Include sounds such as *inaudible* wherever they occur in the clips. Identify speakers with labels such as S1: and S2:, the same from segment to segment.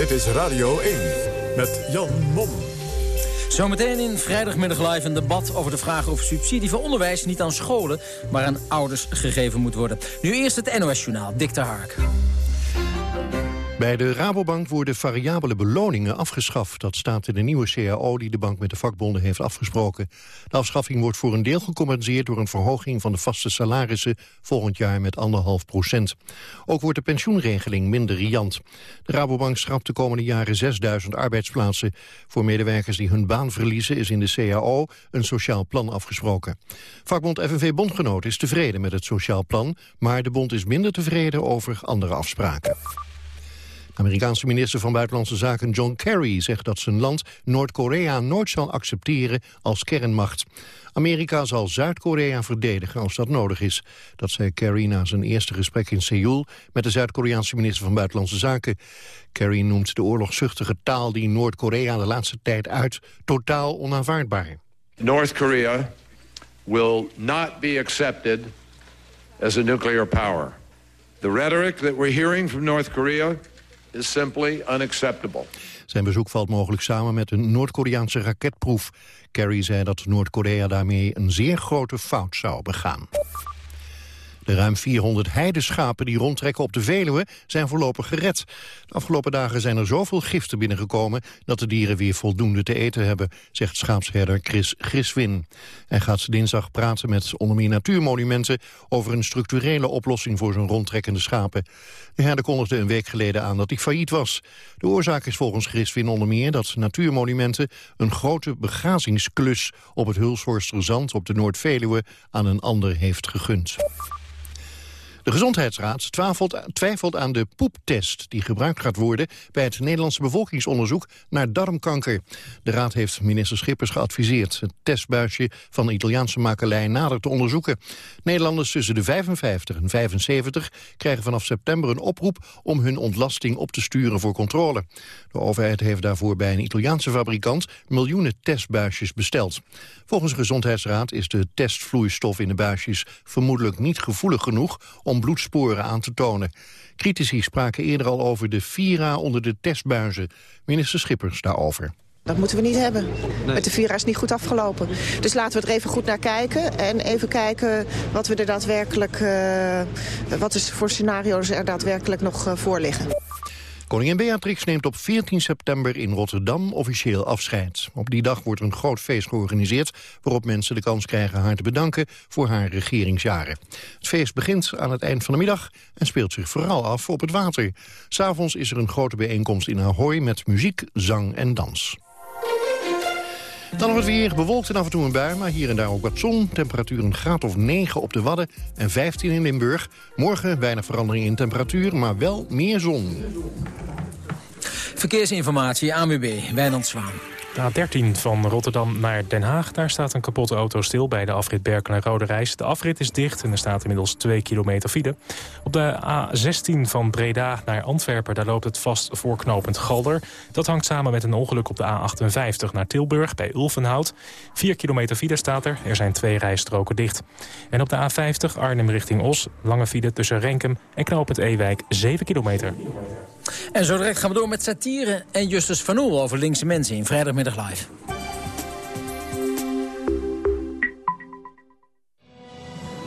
S1: Dit is Radio 1 met Jan Mom.
S2: Zometeen in vrijdagmiddag live een debat over de vraag of subsidie voor onderwijs niet aan scholen, maar aan ouders gegeven moet worden. Nu eerst het NOS-journaal, Dick ter Hark.
S3: Bij de Rabobank worden variabele beloningen afgeschaft. Dat staat in de nieuwe CAO die de bank met de vakbonden heeft afgesproken. De afschaffing wordt voor een deel gecompenseerd door een verhoging van de vaste salarissen volgend jaar met anderhalf procent. Ook wordt de pensioenregeling minder riant. De Rabobank schrapt de komende jaren 6000 arbeidsplaatsen. Voor medewerkers die hun baan verliezen is in de CAO een sociaal plan afgesproken. Vakbond FNV Bondgenoot is tevreden met het sociaal plan, maar de bond is minder tevreden over andere afspraken. Amerikaanse minister van Buitenlandse Zaken John Kerry zegt dat zijn land Noord-Korea nooit zal accepteren als kernmacht. Amerika zal Zuid-Korea verdedigen als dat nodig is. Dat zei Kerry na zijn eerste gesprek in Seoul met de Zuid-Koreaanse minister van Buitenlandse Zaken. Kerry noemt de oorlogzuchtige taal die Noord-Korea de laatste tijd uit totaal onaanvaardbaar.
S4: North Korea will not be accepted as a nuclear power. The rhetoric that we're hearing from North Korea is simply unacceptable.
S3: Zijn bezoek valt mogelijk samen met een Noord-Koreaanse raketproef. Kerry zei dat Noord-Korea daarmee een zeer grote fout zou begaan. De ruim 400 heideschapen die rondtrekken op de Veluwe zijn voorlopig gered. De afgelopen dagen zijn er zoveel giften binnengekomen... dat de dieren weer voldoende te eten hebben, zegt schaapsherder Chris Griswin. Hij gaat dinsdag praten met onder meer natuurmonumenten... over een structurele oplossing voor zijn rondtrekkende schapen. De herder kondigde een week geleden aan dat hij failliet was. De oorzaak is volgens Griswin onder meer dat natuurmonumenten... een grote begrazingsklus op het Hulsvorsterzand op de Noord-Veluwe... aan een ander heeft gegund. De Gezondheidsraad twijfelt, aan de poeptest die gebruikt gaat worden bij het Nederlandse bevolkingsonderzoek naar darmkanker. De raad heeft minister Schippers geadviseerd het testbuisje van de Italiaanse makelij nader te onderzoeken. Nederlanders tussen de 55 en 75 krijgen vanaf september een oproep om hun ontlasting op te sturen voor controle. De overheid heeft daarvoor bij een Italiaanse fabrikant miljoenen testbuisjes besteld. Volgens de Gezondheidsraad is de testvloeistof in de buisjes vermoedelijk niet gevoelig genoeg om bloedsporen aan te tonen. Critici spraken eerder al over de Vira onder de testbuizen. Minister Schippers daarover.
S5: Dat moeten we niet hebben. Met de Vira is niet goed afgelopen. Dus laten we er even goed naar kijken. En even kijken wat we er daadwerkelijk... Uh, wat is voor scenario's er daadwerkelijk nog uh, voor liggen.
S3: Koningin Beatrix neemt op 14 september in Rotterdam officieel afscheid. Op die dag wordt een groot feest georganiseerd... waarop mensen de kans krijgen haar te bedanken voor haar regeringsjaren. Het feest begint aan het eind van de middag en speelt zich vooral af op het water. S'avonds is er een grote bijeenkomst in Ahoy met muziek, zang en dans. Dan nog het weer, bewolkt en af en toe een bui, maar hier en daar ook wat zon. Temperatuur een graad of 9 op de Wadden en 15 in Limburg. Morgen weinig verandering in temperatuur, maar wel meer zon.
S2: Verkeersinformatie, ANWB, Wijnand Zwaan.
S6: De A13 van Rotterdam naar Den Haag. Daar staat een kapotte auto stil bij de afrit Berkel en Rode Reis. De afrit is dicht en er staat inmiddels 2 kilometer file. Op de A16 van Breda naar Antwerpen, daar loopt het vast voorknopend Galder. Dat hangt samen met een ongeluk op de A58 naar Tilburg bij Ulvenhout. 4 kilometer file staat er, er zijn twee rijstroken dicht. En op de A50 Arnhem richting Os, lange file tussen Renkum en knooppunt Ewijk 7 kilometer.
S2: En zo direct gaan we door met satire en Justus van Oel over linkse mensen in Vrijdagmiddag Live.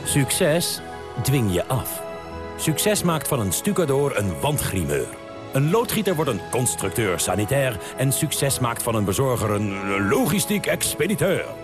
S7: Succes dwing je af. Succes maakt van een stucador een wandgrimeur. Een loodgieter wordt een constructeur sanitair... en succes maakt van een bezorger een logistiek expediteur.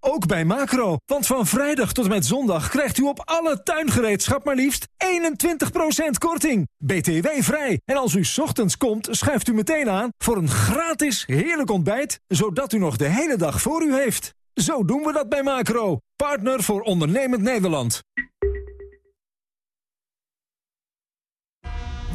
S8: Ook bij Macro, want van vrijdag tot en met zondag krijgt u op alle tuingereedschap maar liefst 21% korting. BTW vrij. En als u ochtends komt, schuift u meteen aan voor een gratis heerlijk ontbijt, zodat u nog de hele dag voor u heeft. Zo doen we dat bij Macro, partner voor ondernemend Nederland.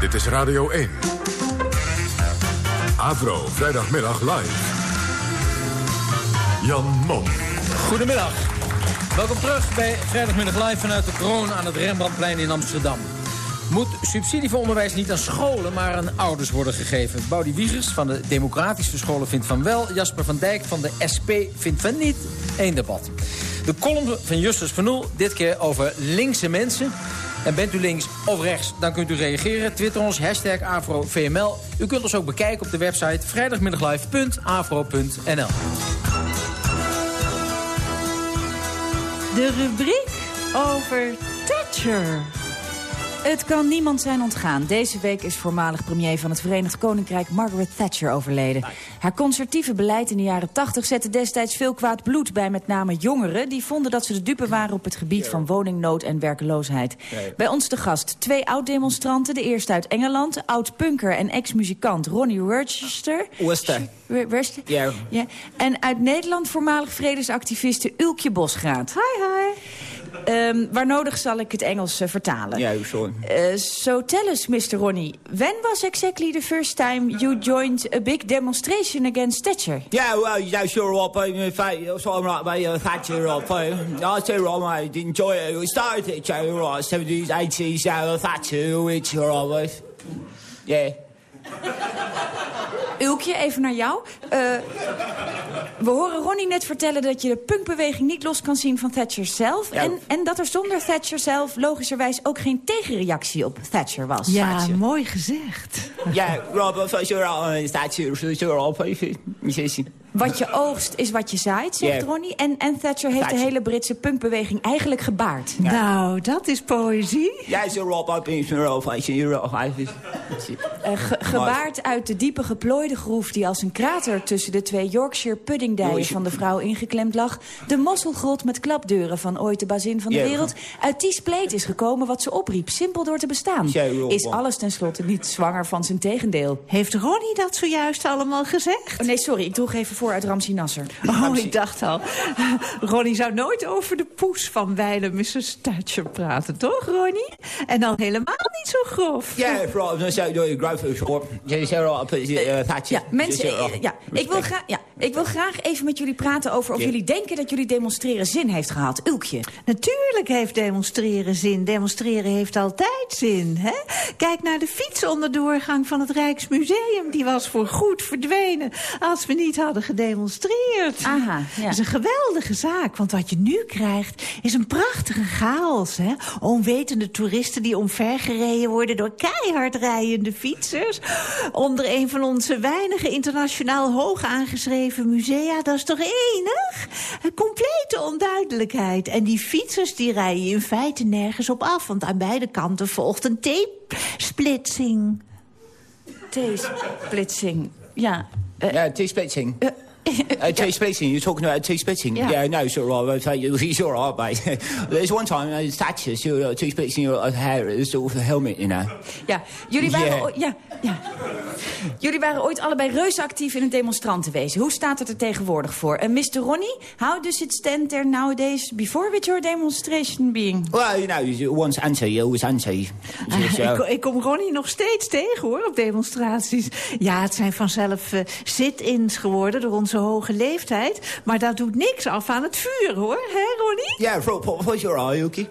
S1: Dit is Radio 1. Avro, vrijdagmiddag live. Jan Mom.
S2: Goedemiddag. Welkom terug bij Vrijdagmiddag Live vanuit de kroon aan het Rembrandtplein in Amsterdam. Moet subsidie voor onderwijs niet aan scholen, maar aan ouders worden gegeven? Boudi Wiegers van de Democratische Scholen vindt van wel. Jasper van Dijk van de SP vindt van niet. Eén debat. De column van Justus van Oel, dit keer over linkse mensen. En bent u links of rechts, dan kunt u reageren. Twitter ons, hashtag AfroVML. U kunt ons ook bekijken op de website vrijdagmiddaglive.afro.nl.
S9: De rubriek over Thatcher. Het kan niemand zijn ontgaan. Deze week is voormalig premier van het Verenigd Koninkrijk Margaret Thatcher overleden. Haar conservatieve beleid in de jaren 80 zette destijds veel kwaad bloed bij met name jongeren... die vonden dat ze de dupe waren op het gebied van woningnood en werkeloosheid. Bij ons te gast twee oud-demonstranten. De eerste uit Engeland, oud-punker en ex-muzikant Ronnie Rochester.
S10: Worcester.
S9: Worcester?
S10: Ja.
S9: ja. En uit Nederland voormalig vredesactiviste Ulkje Bosgraat. Hi, hi. Um, waar nodig zal ik het Engels uh, vertalen.
S10: Ja, sorry.
S9: Uh, so tell us, Mr. Ronnie, when was exactly the first time you joined a big demonstration against Thatcher?
S10: Yeah, well, yeah, sure, up, in fact, so I'm right by uh, Thatcher up. I say, I didn't enjoy it. We started it, right, 70s, 80s, yeah, Thatcher, which, right, yeah.
S9: Ulkje, even naar jou. Uh, we horen Ronnie net vertellen dat je de punkbeweging niet los kan zien van Thatcher zelf.
S10: Ja.
S9: En, en dat er zonder Thatcher zelf logischerwijs ook geen tegenreactie op Thatcher was.
S11: Ja, Thatcher. mooi gezegd.
S10: Ja, Rob, sure, Thatcher, sure,
S9: Wat je oogst is wat je zaait, zegt
S10: Yeah.
S9: Ronnie. En, en Thatcher heeft
S10: Thatcher.
S9: de hele Britse punkbeweging eigenlijk gebaard.
S11: Nou, dat is poëzie.
S10: Ja, zo Rob, ik ben sure,
S9: Eh, ge- gebaard uit de diepe geplooide groef die als een krater tussen de twee Yorkshire puddingdijen van de vrouw ingeklemd lag. De mosselgrot met klapdeuren van ooit de bazin van de wereld. Uit die spleet is gekomen wat ze opriep, simpel door te bestaan. Is alles tenslotte niet zwanger van zijn tegendeel.
S11: Heeft Ronnie dat zojuist allemaal gezegd?
S9: Oh, nee, sorry, ik droeg even voor uit Ramsi Nasser.
S11: Oh, ik dacht al. Ronnie zou nooit over de poes van wijlen Mrs. Thatcher praten, toch, Ronnie? En dan helemaal niet zo grof.
S10: Ja, Rob, dan zou je groot voor. Je zegt Rob, Thatcher.
S9: Ja, mensen, eh, ja, ik, wil graag, ja, ik wil graag even met jullie praten over of
S10: Ja.
S9: jullie denken dat jullie demonstreren zin heeft gehad. Ulkje.
S11: Natuurlijk heeft demonstreren zin. Demonstreren heeft altijd zin. Hè? Kijk naar de fiets onder de doorgang van het Rijksmuseum. Die was voor goed verdwenen als we niet hadden gedemonstreerd.
S9: Aha, ja.
S11: Dat is een geweldige zaak, want wat je nu krijgt is een prachtige chaos. Hè? Onwetende toeristen die omvergereden worden door keihard rijdende fietsers. Onder een van onze weinige internationaal hoog aangeschreven musea. Dat is toch enig? Een complete onduidelijkheid. En die fietsers die rijden in feite nergens op af. Want aan beide kanten volgt een T-splitsing.
S9: T-splitsing. Ja. Eh,
S10: Ja, T-splitsing. Uh, *laughs* T-splitsing, you're talking about T-splitsing?
S9: Yeah.
S10: Yeah, no, sure, Rob, he's all right, mate. *laughs* There's one time, uh, Thatcher, she was your hair, a helmet, you know.
S9: Ja, jullie waren,
S10: Yeah.
S9: ja, ja. jullie waren ooit allebei reuze actief in het demonstrantenwezen. Hoe staat het er tegenwoordig voor? En Mr. Ronnie, how does it stand there nowadays before with your demonstration being?
S10: Well, you know, once anti, always anti. *laughs* So,
S11: Ik, ik kom Ronnie nog steeds tegen, hoor, op demonstraties. Ja, het zijn vanzelf eh, sit-ins geworden door onze hoge leeftijd. Maar dat doet niks af aan het vuur, hoor. Hè, Ronnie?
S10: yeah, Rob, what was your eye, okay?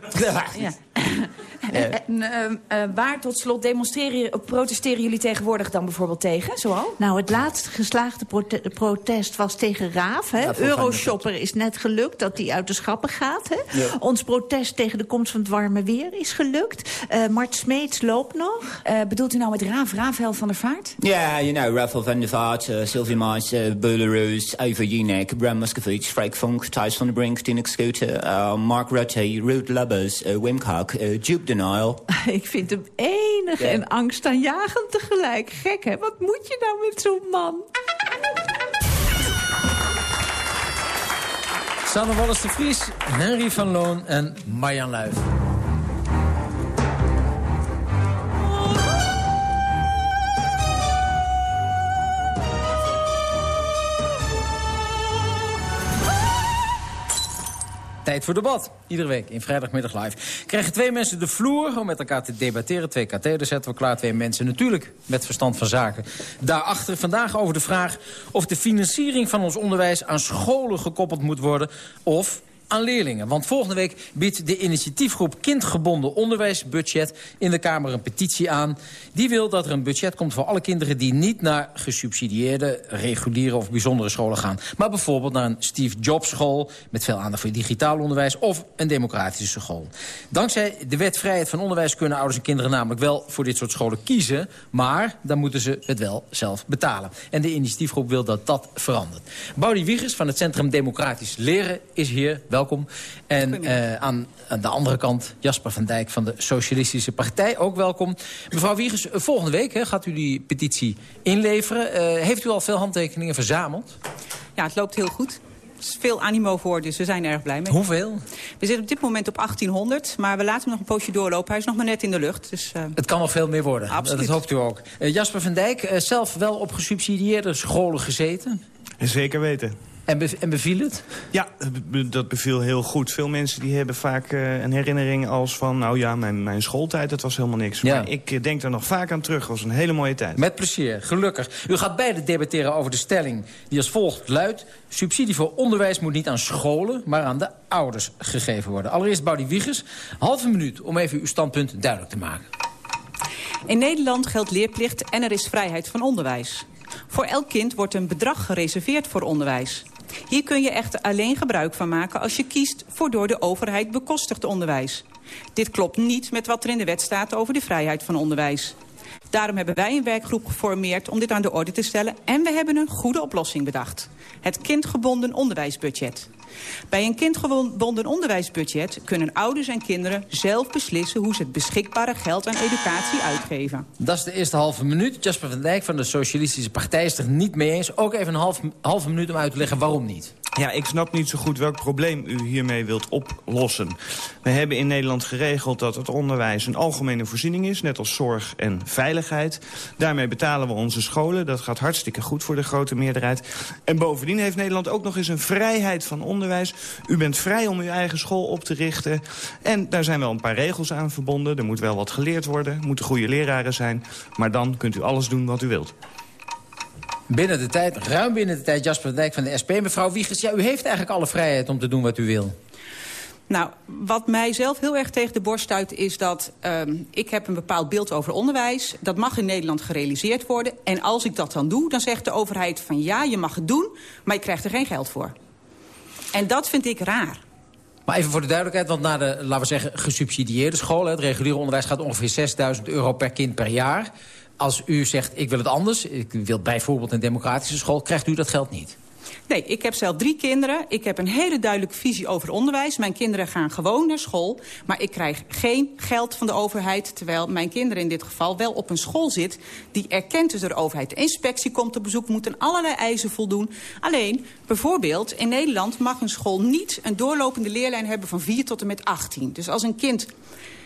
S9: Ja. *laughs* En uh, waar tot slot demonstreren, protesteren jullie tegenwoordig dan bijvoorbeeld tegen? Zoal?
S11: Nou, het laatste geslaagde prote protest was tegen Raaf. Hè? Euroshopper is net gelukt dat hij uit de schappen gaat. Hè? Ja. Ons protest tegen de komst van het warme weer is gelukt. Uh, Mart Smeets loopt nog.
S9: Uh, bedoelt u nou met Raaf, Rafael van der Vaart?
S10: Ja, yeah, you know, Rafael van der Vaart, uh, Sylvie Maas, uh, Beuleroos, Eva Jinek, Bram Muscovich, Freek Funk, Thijs van der Brink, Dinek Scooter, uh, Mark Rutte, Ruud Lubbers, uh, Wim Kok, uh, Duke Denial. *laughs*
S11: Ik vind hem enig yeah. en angstaanjagend tegelijk. Gek, hè? Wat moet je nou met zo'n man?
S2: Sanne Wallis de Vries, Henry van Loon en Marjan Luijf. Tijd voor debat. Iedere week in Vrijdagmiddag Live. Krijgen twee mensen de vloer om met elkaar te debatteren. Twee katheders zetten we klaar. Twee mensen natuurlijk met verstand van zaken. Daarachter vandaag over de vraag of de financiering van ons onderwijs aan scholen gekoppeld moet worden. Of aan leerlingen. Want volgende week biedt de initiatiefgroep Kindgebonden Onderwijsbudget in de Kamer een petitie aan. Die wil dat er een budget komt voor alle kinderen die niet naar gesubsidieerde, reguliere of bijzondere scholen gaan. Maar bijvoorbeeld naar een Steve Jobs school met veel aandacht voor digitaal onderwijs of een democratische school. Dankzij de wet vrijheid van onderwijs kunnen ouders en kinderen namelijk wel voor dit soort scholen kiezen. Maar dan moeten ze het wel zelf betalen. En de initiatiefgroep wil dat dat verandert. Boudie Wiegers van het Centrum Democratisch Leren is hier. Welkom. En uh, aan, aan, de andere kant Jasper van Dijk van de Socialistische Partij. Ook welkom. Mevrouw Wiegers, volgende week hè, gaat u die petitie inleveren. Uh, heeft u al veel handtekeningen verzameld?
S12: Ja, het loopt heel goed. Er is veel animo voor, dus we zijn er erg blij mee.
S2: Hoeveel?
S12: We zitten op dit moment op 1800, maar we laten hem nog een poosje doorlopen. Hij is nog maar net in de lucht. Dus, uh...
S2: Het kan nog veel meer worden,
S12: Absoluut.
S2: dat hoopt u ook. Uh, Jasper van Dijk, uh, zelf wel op gesubsidieerde scholen gezeten?
S13: Zeker weten.
S2: En, be en beviel het?
S13: Ja, dat beviel heel goed. Veel mensen die hebben vaak uh, een herinnering als van... nou ja, mijn, mijn schooltijd, dat was helemaal niks. Ja. Maar ik denk er nog vaak aan terug. Het was een hele mooie tijd.
S2: Met plezier, gelukkig. U gaat beide debatteren over de stelling die als volgt luidt... subsidie voor onderwijs moet niet aan scholen, maar aan de ouders gegeven worden. Allereerst Boudie Wiegers. Halve minuut om even uw standpunt duidelijk te maken.
S12: In Nederland geldt leerplicht en er is vrijheid van onderwijs. Voor elk kind wordt een bedrag gereserveerd voor onderwijs. Hier kun je echter alleen gebruik van maken als je kiest voor door de overheid bekostigd onderwijs. Dit klopt niet met wat er in de wet staat over de vrijheid van onderwijs. Daarom hebben wij een werkgroep geformeerd om dit aan de orde te stellen... en we hebben een goede oplossing bedacht. Het kindgebonden onderwijsbudget. Bij een kindgebonden onderwijsbudget kunnen ouders en kinderen zelf beslissen hoe ze het beschikbare geld aan educatie uitgeven.
S2: Dat is de eerste halve minuut. Jasper van Dijk van de Socialistische Partij is er niet mee eens. Ook even een half, halve minuut om uit te leggen waarom niet.
S13: Ja, ik snap niet zo goed welk probleem u hiermee wilt oplossen. We hebben in Nederland geregeld dat het onderwijs een algemene voorziening is... net als zorg en veiligheid. Daarmee betalen we onze scholen. Dat gaat hartstikke goed voor de grote meerderheid. En bovendien heeft Nederland ook nog eens een vrijheid van onderwijs. U bent vrij om uw eigen school op te richten. En daar zijn wel een paar regels aan verbonden. Er moet wel wat geleerd worden, moeten goede leraren zijn. Maar dan kunt u alles doen wat u wilt.
S2: Binnen de tijd, ruim binnen de tijd, Jasper Dijk van de SP. Mevrouw Wiegers, ja, u heeft eigenlijk alle vrijheid om te doen wat u wil.
S12: Nou, wat mij zelf heel erg tegen de borst stuit is dat um, ik heb een bepaald beeld over onderwijs. Dat mag in Nederland gerealiseerd worden. En als ik dat dan doe, dan zegt de overheid van ja, je mag het doen, maar je krijgt er geen geld voor. En dat vind ik raar.
S2: Maar even voor de duidelijkheid, want naar de, laten we zeggen, gesubsidieerde scholen... het reguliere onderwijs gaat ongeveer 6000 euro per kind per jaar. Als u zegt, ik wil het anders, ik wil bijvoorbeeld een democratische school... krijgt u dat geld niet?
S12: Nee, ik heb zelf drie kinderen. Ik heb een hele duidelijke visie over onderwijs. Mijn kinderen gaan gewoon naar school. Maar ik krijg geen geld van de overheid. Terwijl mijn kinderen in dit geval wel op een school zit... die erkend is door de overheid. De inspectie komt op bezoek, moet aan allerlei eisen voldoen. Alleen, bijvoorbeeld, in Nederland mag een school niet... een doorlopende leerlijn hebben van 4 tot en met 18. Dus als een kind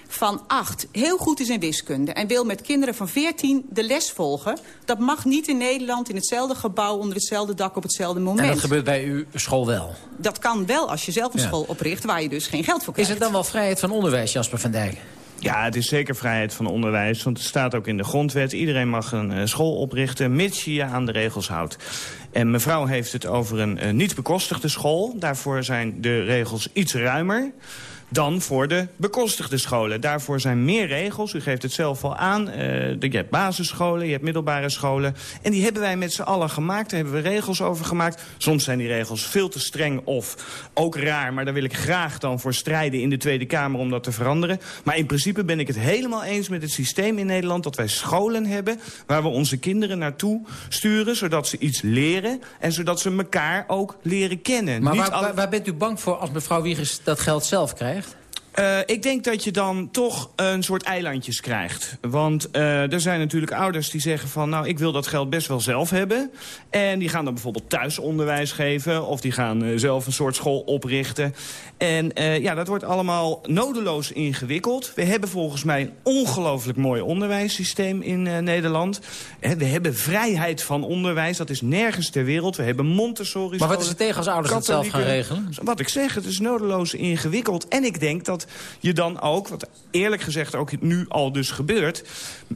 S12: van 8 heel goed is in wiskunde... en wil met kinderen van 14 de les volgen... dat mag niet in Nederland in hetzelfde gebouw... onder hetzelfde dak op hetzelfde moment.
S2: En dat gebeurt bij uw school wel?
S12: Dat kan wel als je zelf een ja. school opricht... waar je dus geen geld voor krijgt.
S2: Is het dan wel vrijheid van onderwijs, Jasper van Dijk?
S13: Ja, het is zeker vrijheid van onderwijs, want het staat ook in de grondwet. Iedereen mag een uh, school oprichten, mits je je aan de regels houdt. En mevrouw heeft het over een uh, niet bekostigde school. Daarvoor zijn de regels iets ruimer. Dan voor de bekostigde scholen. Daarvoor zijn meer regels, u geeft het zelf al aan. Uh, je hebt basisscholen, je hebt middelbare scholen. En die hebben wij met z'n allen gemaakt, daar hebben we regels over gemaakt. Soms zijn die regels veel te streng of ook raar... maar daar wil ik graag dan voor strijden in de Tweede Kamer om dat te veranderen. Maar in principe ben ik het helemaal eens met het systeem in Nederland... dat wij scholen hebben waar we onze kinderen naartoe sturen... zodat ze iets leren en zodat ze elkaar ook leren kennen.
S2: Maar waar, waar, bent u bang voor als mevrouw Wiegers dat geld zelf krijgt?
S13: Uh, ik denk dat je dan toch een soort eilandjes krijgt. Want uh, er zijn natuurlijk ouders die zeggen van... nou, ik wil dat geld best wel zelf hebben. En die gaan dan bijvoorbeeld thuisonderwijs geven... of die gaan uh, zelf een soort school oprichten. En ja, dat wordt allemaal nodeloos ingewikkeld. We hebben volgens mij een ongelooflijk mooi onderwijssysteem in Nederland. we hebben vrijheid van onderwijs, dat is nergens ter wereld. We hebben Montessori
S2: Maar wat is er tegen als ouders het zelf gaan regelen?
S13: Wat ik zeg, het is nodeloos ingewikkeld. En ik denk dat je dan ook, wat eerlijk gezegd ook nu al dus gebeurt...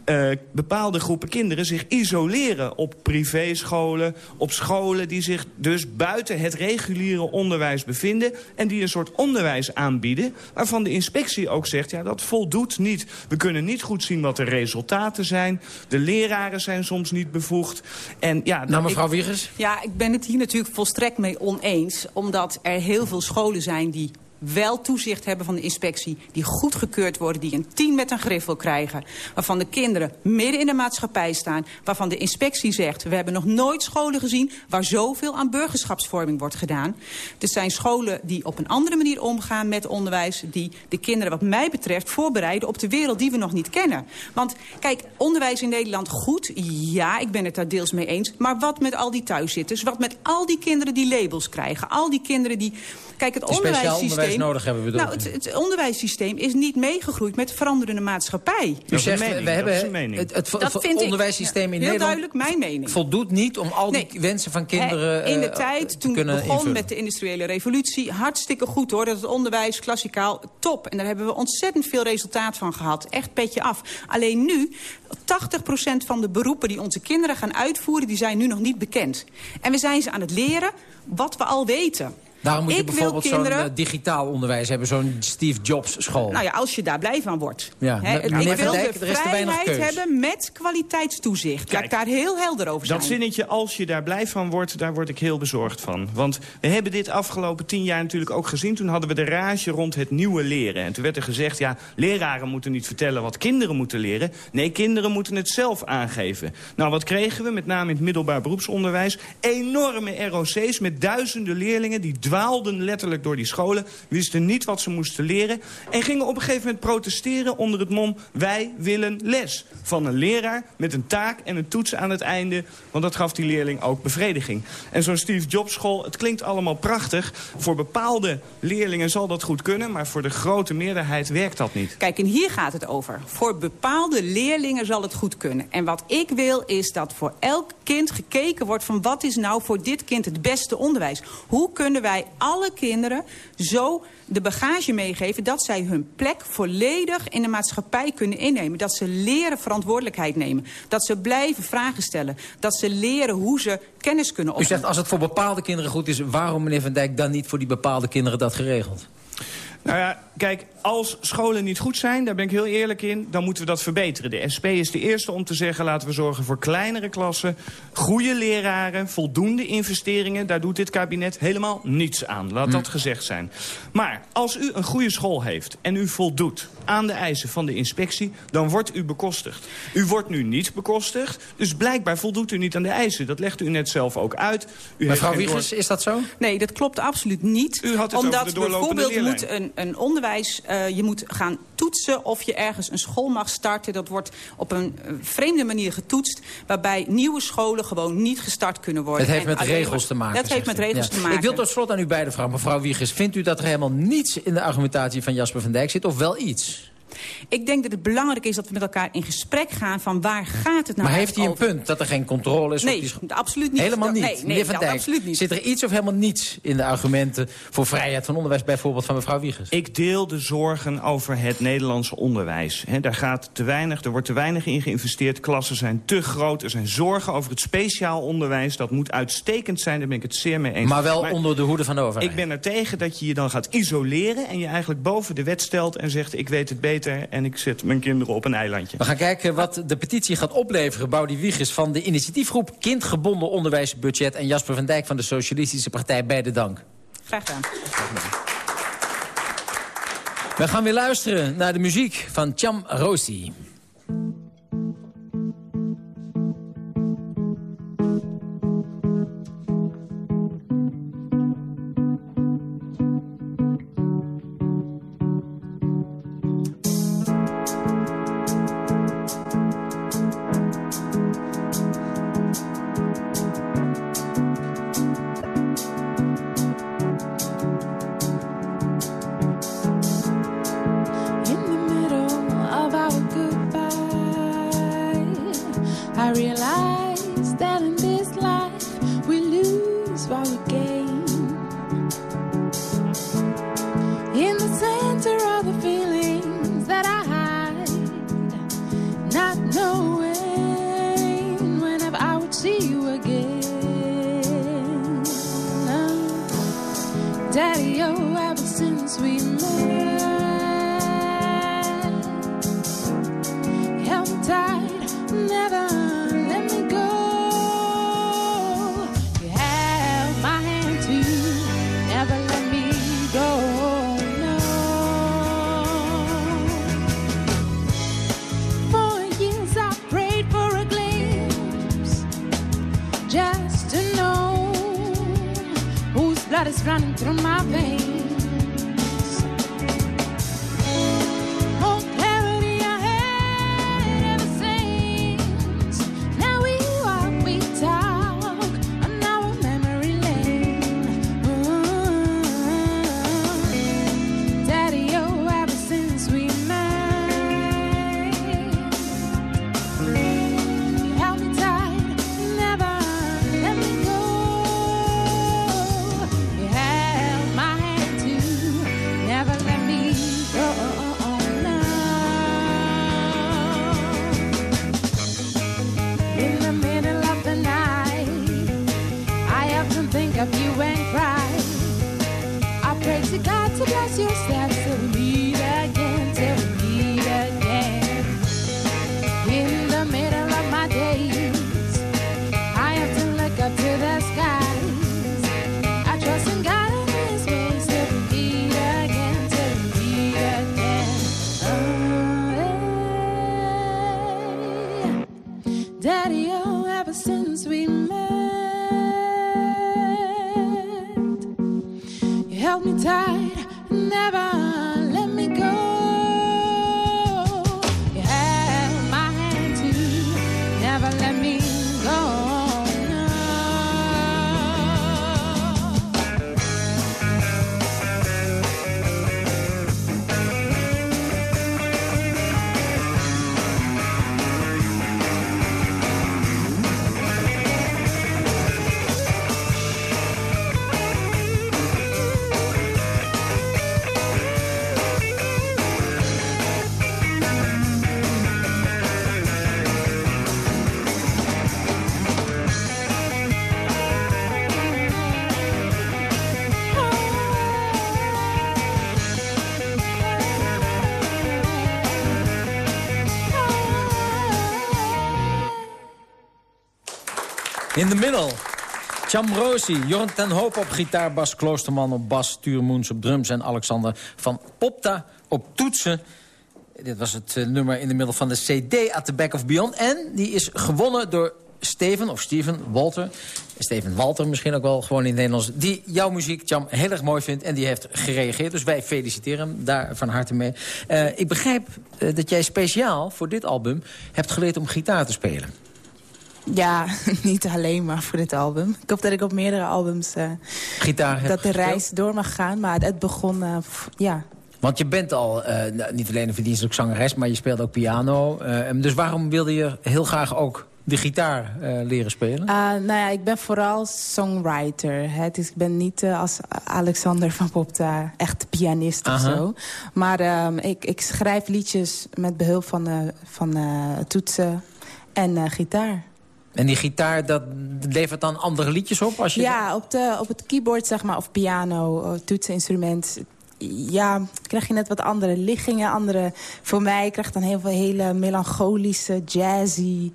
S13: Uh, bepaalde groepen kinderen zich isoleren op privéscholen... op scholen die zich dus buiten het reguliere onderwijs bevinden... en die een soort onderwijs aanbieden... waarvan de inspectie ook zegt, ja, dat voldoet niet. We kunnen niet goed zien wat de resultaten zijn. De leraren zijn soms niet bevoegd. En, ja,
S2: nou, mevrouw ik, Wiegers?
S12: Ja, ik ben het hier natuurlijk volstrekt mee oneens. Omdat er heel veel scholen zijn die wel toezicht hebben van de inspectie... die goedgekeurd worden, die een tien met een griffel krijgen... waarvan de kinderen midden in de maatschappij staan... waarvan de inspectie zegt... we hebben nog nooit scholen gezien waar zoveel aan burgerschapsvorming wordt gedaan. Er zijn scholen die op een andere manier omgaan met onderwijs... die de kinderen wat mij betreft voorbereiden op de wereld die we nog niet kennen. Want kijk, onderwijs in Nederland goed, ja, ik ben het daar deels mee eens... maar wat met al die thuiszitters, wat met al die kinderen die labels krijgen... al die kinderen die... Kijk, het onderwijssysteem
S2: nodig hebben we
S12: nou, het, het, onderwijssysteem is niet meegegroeid met de veranderende maatschappij.
S2: U zegt, we hebben het, het, het onderwijssysteem in
S12: heel
S2: Nederland
S12: duidelijk mijn mening.
S2: voldoet niet om al die wensen van kinderen
S12: In de uh, tijd, toen het begon
S2: invullen.
S12: met de industriële revolutie, hartstikke goed hoor. Dat het onderwijs, klassikaal, top. En daar hebben we ontzettend veel resultaat van gehad. Echt petje af. Alleen nu, 80% van de beroepen die onze kinderen gaan uitvoeren, die zijn nu nog niet bekend. En we zijn ze aan het leren wat we al weten.
S2: Daarom moet je bijvoorbeeld zo'n uh, digitaal onderwijs hebben, zo'n Steve Jobs school.
S12: Nou ja, als je daar blij van wordt. Ja. He, ik wil de vrijheid hebben met kwaliteitstoezicht. Kijk, daar heel helder over zijn.
S13: Dat zinnetje, als je daar blij van wordt, daar word ik heel bezorgd van. Want we hebben dit afgelopen tien jaar natuurlijk ook gezien. Toen hadden we de rage rond het nieuwe leren. En toen werd er gezegd, ja, leraren moeten niet vertellen wat kinderen moeten leren. Nee, kinderen moeten het zelf aangeven. Nou, wat kregen we, met name in het middelbaar beroepsonderwijs? Enorme ROC's met duizenden leerlingen die dwaalden letterlijk door die scholen, wisten niet wat ze moesten leren... en gingen op een gegeven moment protesteren onder het mom... wij willen les van een leraar met een taak en een toets aan het einde... want dat gaf die leerling ook bevrediging. En zo'n Steve Jobs school, het klinkt allemaal prachtig. Voor bepaalde leerlingen zal dat goed kunnen... maar voor de grote meerderheid werkt dat niet.
S12: Kijk, en hier gaat het over. Voor bepaalde leerlingen zal het goed kunnen. En wat ik wil is dat voor elk kind gekeken wordt... van wat is nou voor dit kind het beste onderwijs? Hoe kunnen wij alle kinderen zo de bagage meegeven... dat zij hun plek volledig in de maatschappij kunnen innemen. Dat ze leren verantwoordelijkheid nemen. Dat ze blijven vragen stellen. Dat ze leren hoe ze kennis kunnen opdoen.
S2: U zegt als het voor bepaalde kinderen goed is... waarom, meneer Van Dijk, dan niet voor die bepaalde kinderen dat geregeld?
S13: Nou ja, kijk, als scholen niet goed zijn, daar ben ik heel eerlijk in... dan moeten we dat verbeteren. De SP is de eerste om te zeggen... laten we zorgen voor kleinere klassen, goede leraren... voldoende investeringen. Daar doet dit kabinet helemaal niets aan. Laat dat hm. gezegd zijn. Maar als u een goede school heeft en u voldoet aan de eisen van de inspectie... dan wordt u bekostigd. U wordt nu niet bekostigd, dus blijkbaar voldoet u niet aan de eisen. Dat legt u net zelf ook uit.
S2: U Mevrouw Wiegers, is dat zo?
S12: Nee, dat klopt absoluut niet.
S13: U had het
S12: omdat
S13: over de bijvoorbeeld
S12: moet een, een onderwijs... Uh, je moet gaan toetsen of je ergens een school mag starten. Dat wordt op een vreemde manier getoetst... waarbij nieuwe scholen gewoon niet gestart kunnen worden.
S2: Het heeft met regels te maken.
S12: Dat heeft met regels te maken.
S2: Ik wil tot slot aan u beide vragen. Mevrouw Wiegers, vindt u dat er helemaal niets in de argumentatie van Jasper van Dijk zit... of wel iets?
S12: Ik denk dat het belangrijk is dat we met elkaar in gesprek gaan... van waar gaat het nou
S2: Maar heeft hij een
S12: over?
S2: punt dat er geen controle is?
S12: Nee,
S2: op die
S12: absoluut niet.
S2: Helemaal niet.
S12: Nee, nee,
S2: Meneer Van
S12: dat
S2: Dijk,
S12: absoluut niet.
S2: zit er iets of helemaal niets in de argumenten... voor vrijheid van onderwijs, bijvoorbeeld van mevrouw Wiegers?
S13: Ik deel de zorgen over het Nederlandse onderwijs. He, daar gaat te weinig, er wordt te weinig in geïnvesteerd. Klassen zijn te groot. Er zijn zorgen over het speciaal onderwijs. Dat moet uitstekend zijn, daar ben ik het zeer mee eens.
S2: Maar wel onder de hoede van de overheid.
S13: Ik ben er tegen dat je je dan gaat isoleren... en je eigenlijk boven de wet stelt en zegt... ik weet het beter en ik zet mijn kinderen op een eilandje.
S2: We gaan kijken wat de petitie gaat opleveren. Boudi Wiegers van de initiatiefgroep Kindgebonden Onderwijsbudget... en Jasper van Dijk van de Socialistische Partij. Beide dank.
S12: Graag gedaan.
S2: We gaan weer luisteren naar de muziek van Cham Rosi.
S14: Running through In
S2: de middel. Cham Rosi, Jorn ten Hoop op gitaar, Bas Kloosterman op bas... Tuur Moens op drums en Alexander van Popta op toetsen. Dit was het eh, nummer in de middel van de CD At the Back of Beyond. En die is gewonnen door Steven, of Steven Walter. Steven Walter misschien ook wel gewoon in het Nederlands. Die jouw muziek, Cham, heel erg mooi vindt. En die heeft gereageerd. Dus wij feliciteren hem daar van harte mee. Eh, ik begrijp eh, dat jij speciaal voor dit album hebt geleerd om gitaar te spelen.
S15: Ja, *laughs* niet alleen maar voor dit album. Ik hoop dat ik op meerdere albums... eh,
S2: Gitaar heb
S15: dat de
S2: gespeeld?
S15: reis door mag gaan. Maar het begon... eh, ja,
S2: Want je bent al eh, nou, niet alleen een verdienstelijk zangeres... maar je speelt ook piano. Dus waarom wilde je heel graag ook de gitaar leren spelen?
S15: Uh, nou ja, ik ben vooral songwriter. Hè. Dus ik ben niet als Alexander van Popta echt pianist of zo. Maar um, ik, ik schrijf liedjes met behulp van, van toetsen en gitaar.
S2: En die gitaar, dat levert dan andere liedjes op? Als je
S15: ja, op, de, op het keyboard zeg maar, of piano, toetseninstrument ja, krijg je net wat andere liggingen. Andere, voor mij krijg je dan heel veel hele melancholische, jazzy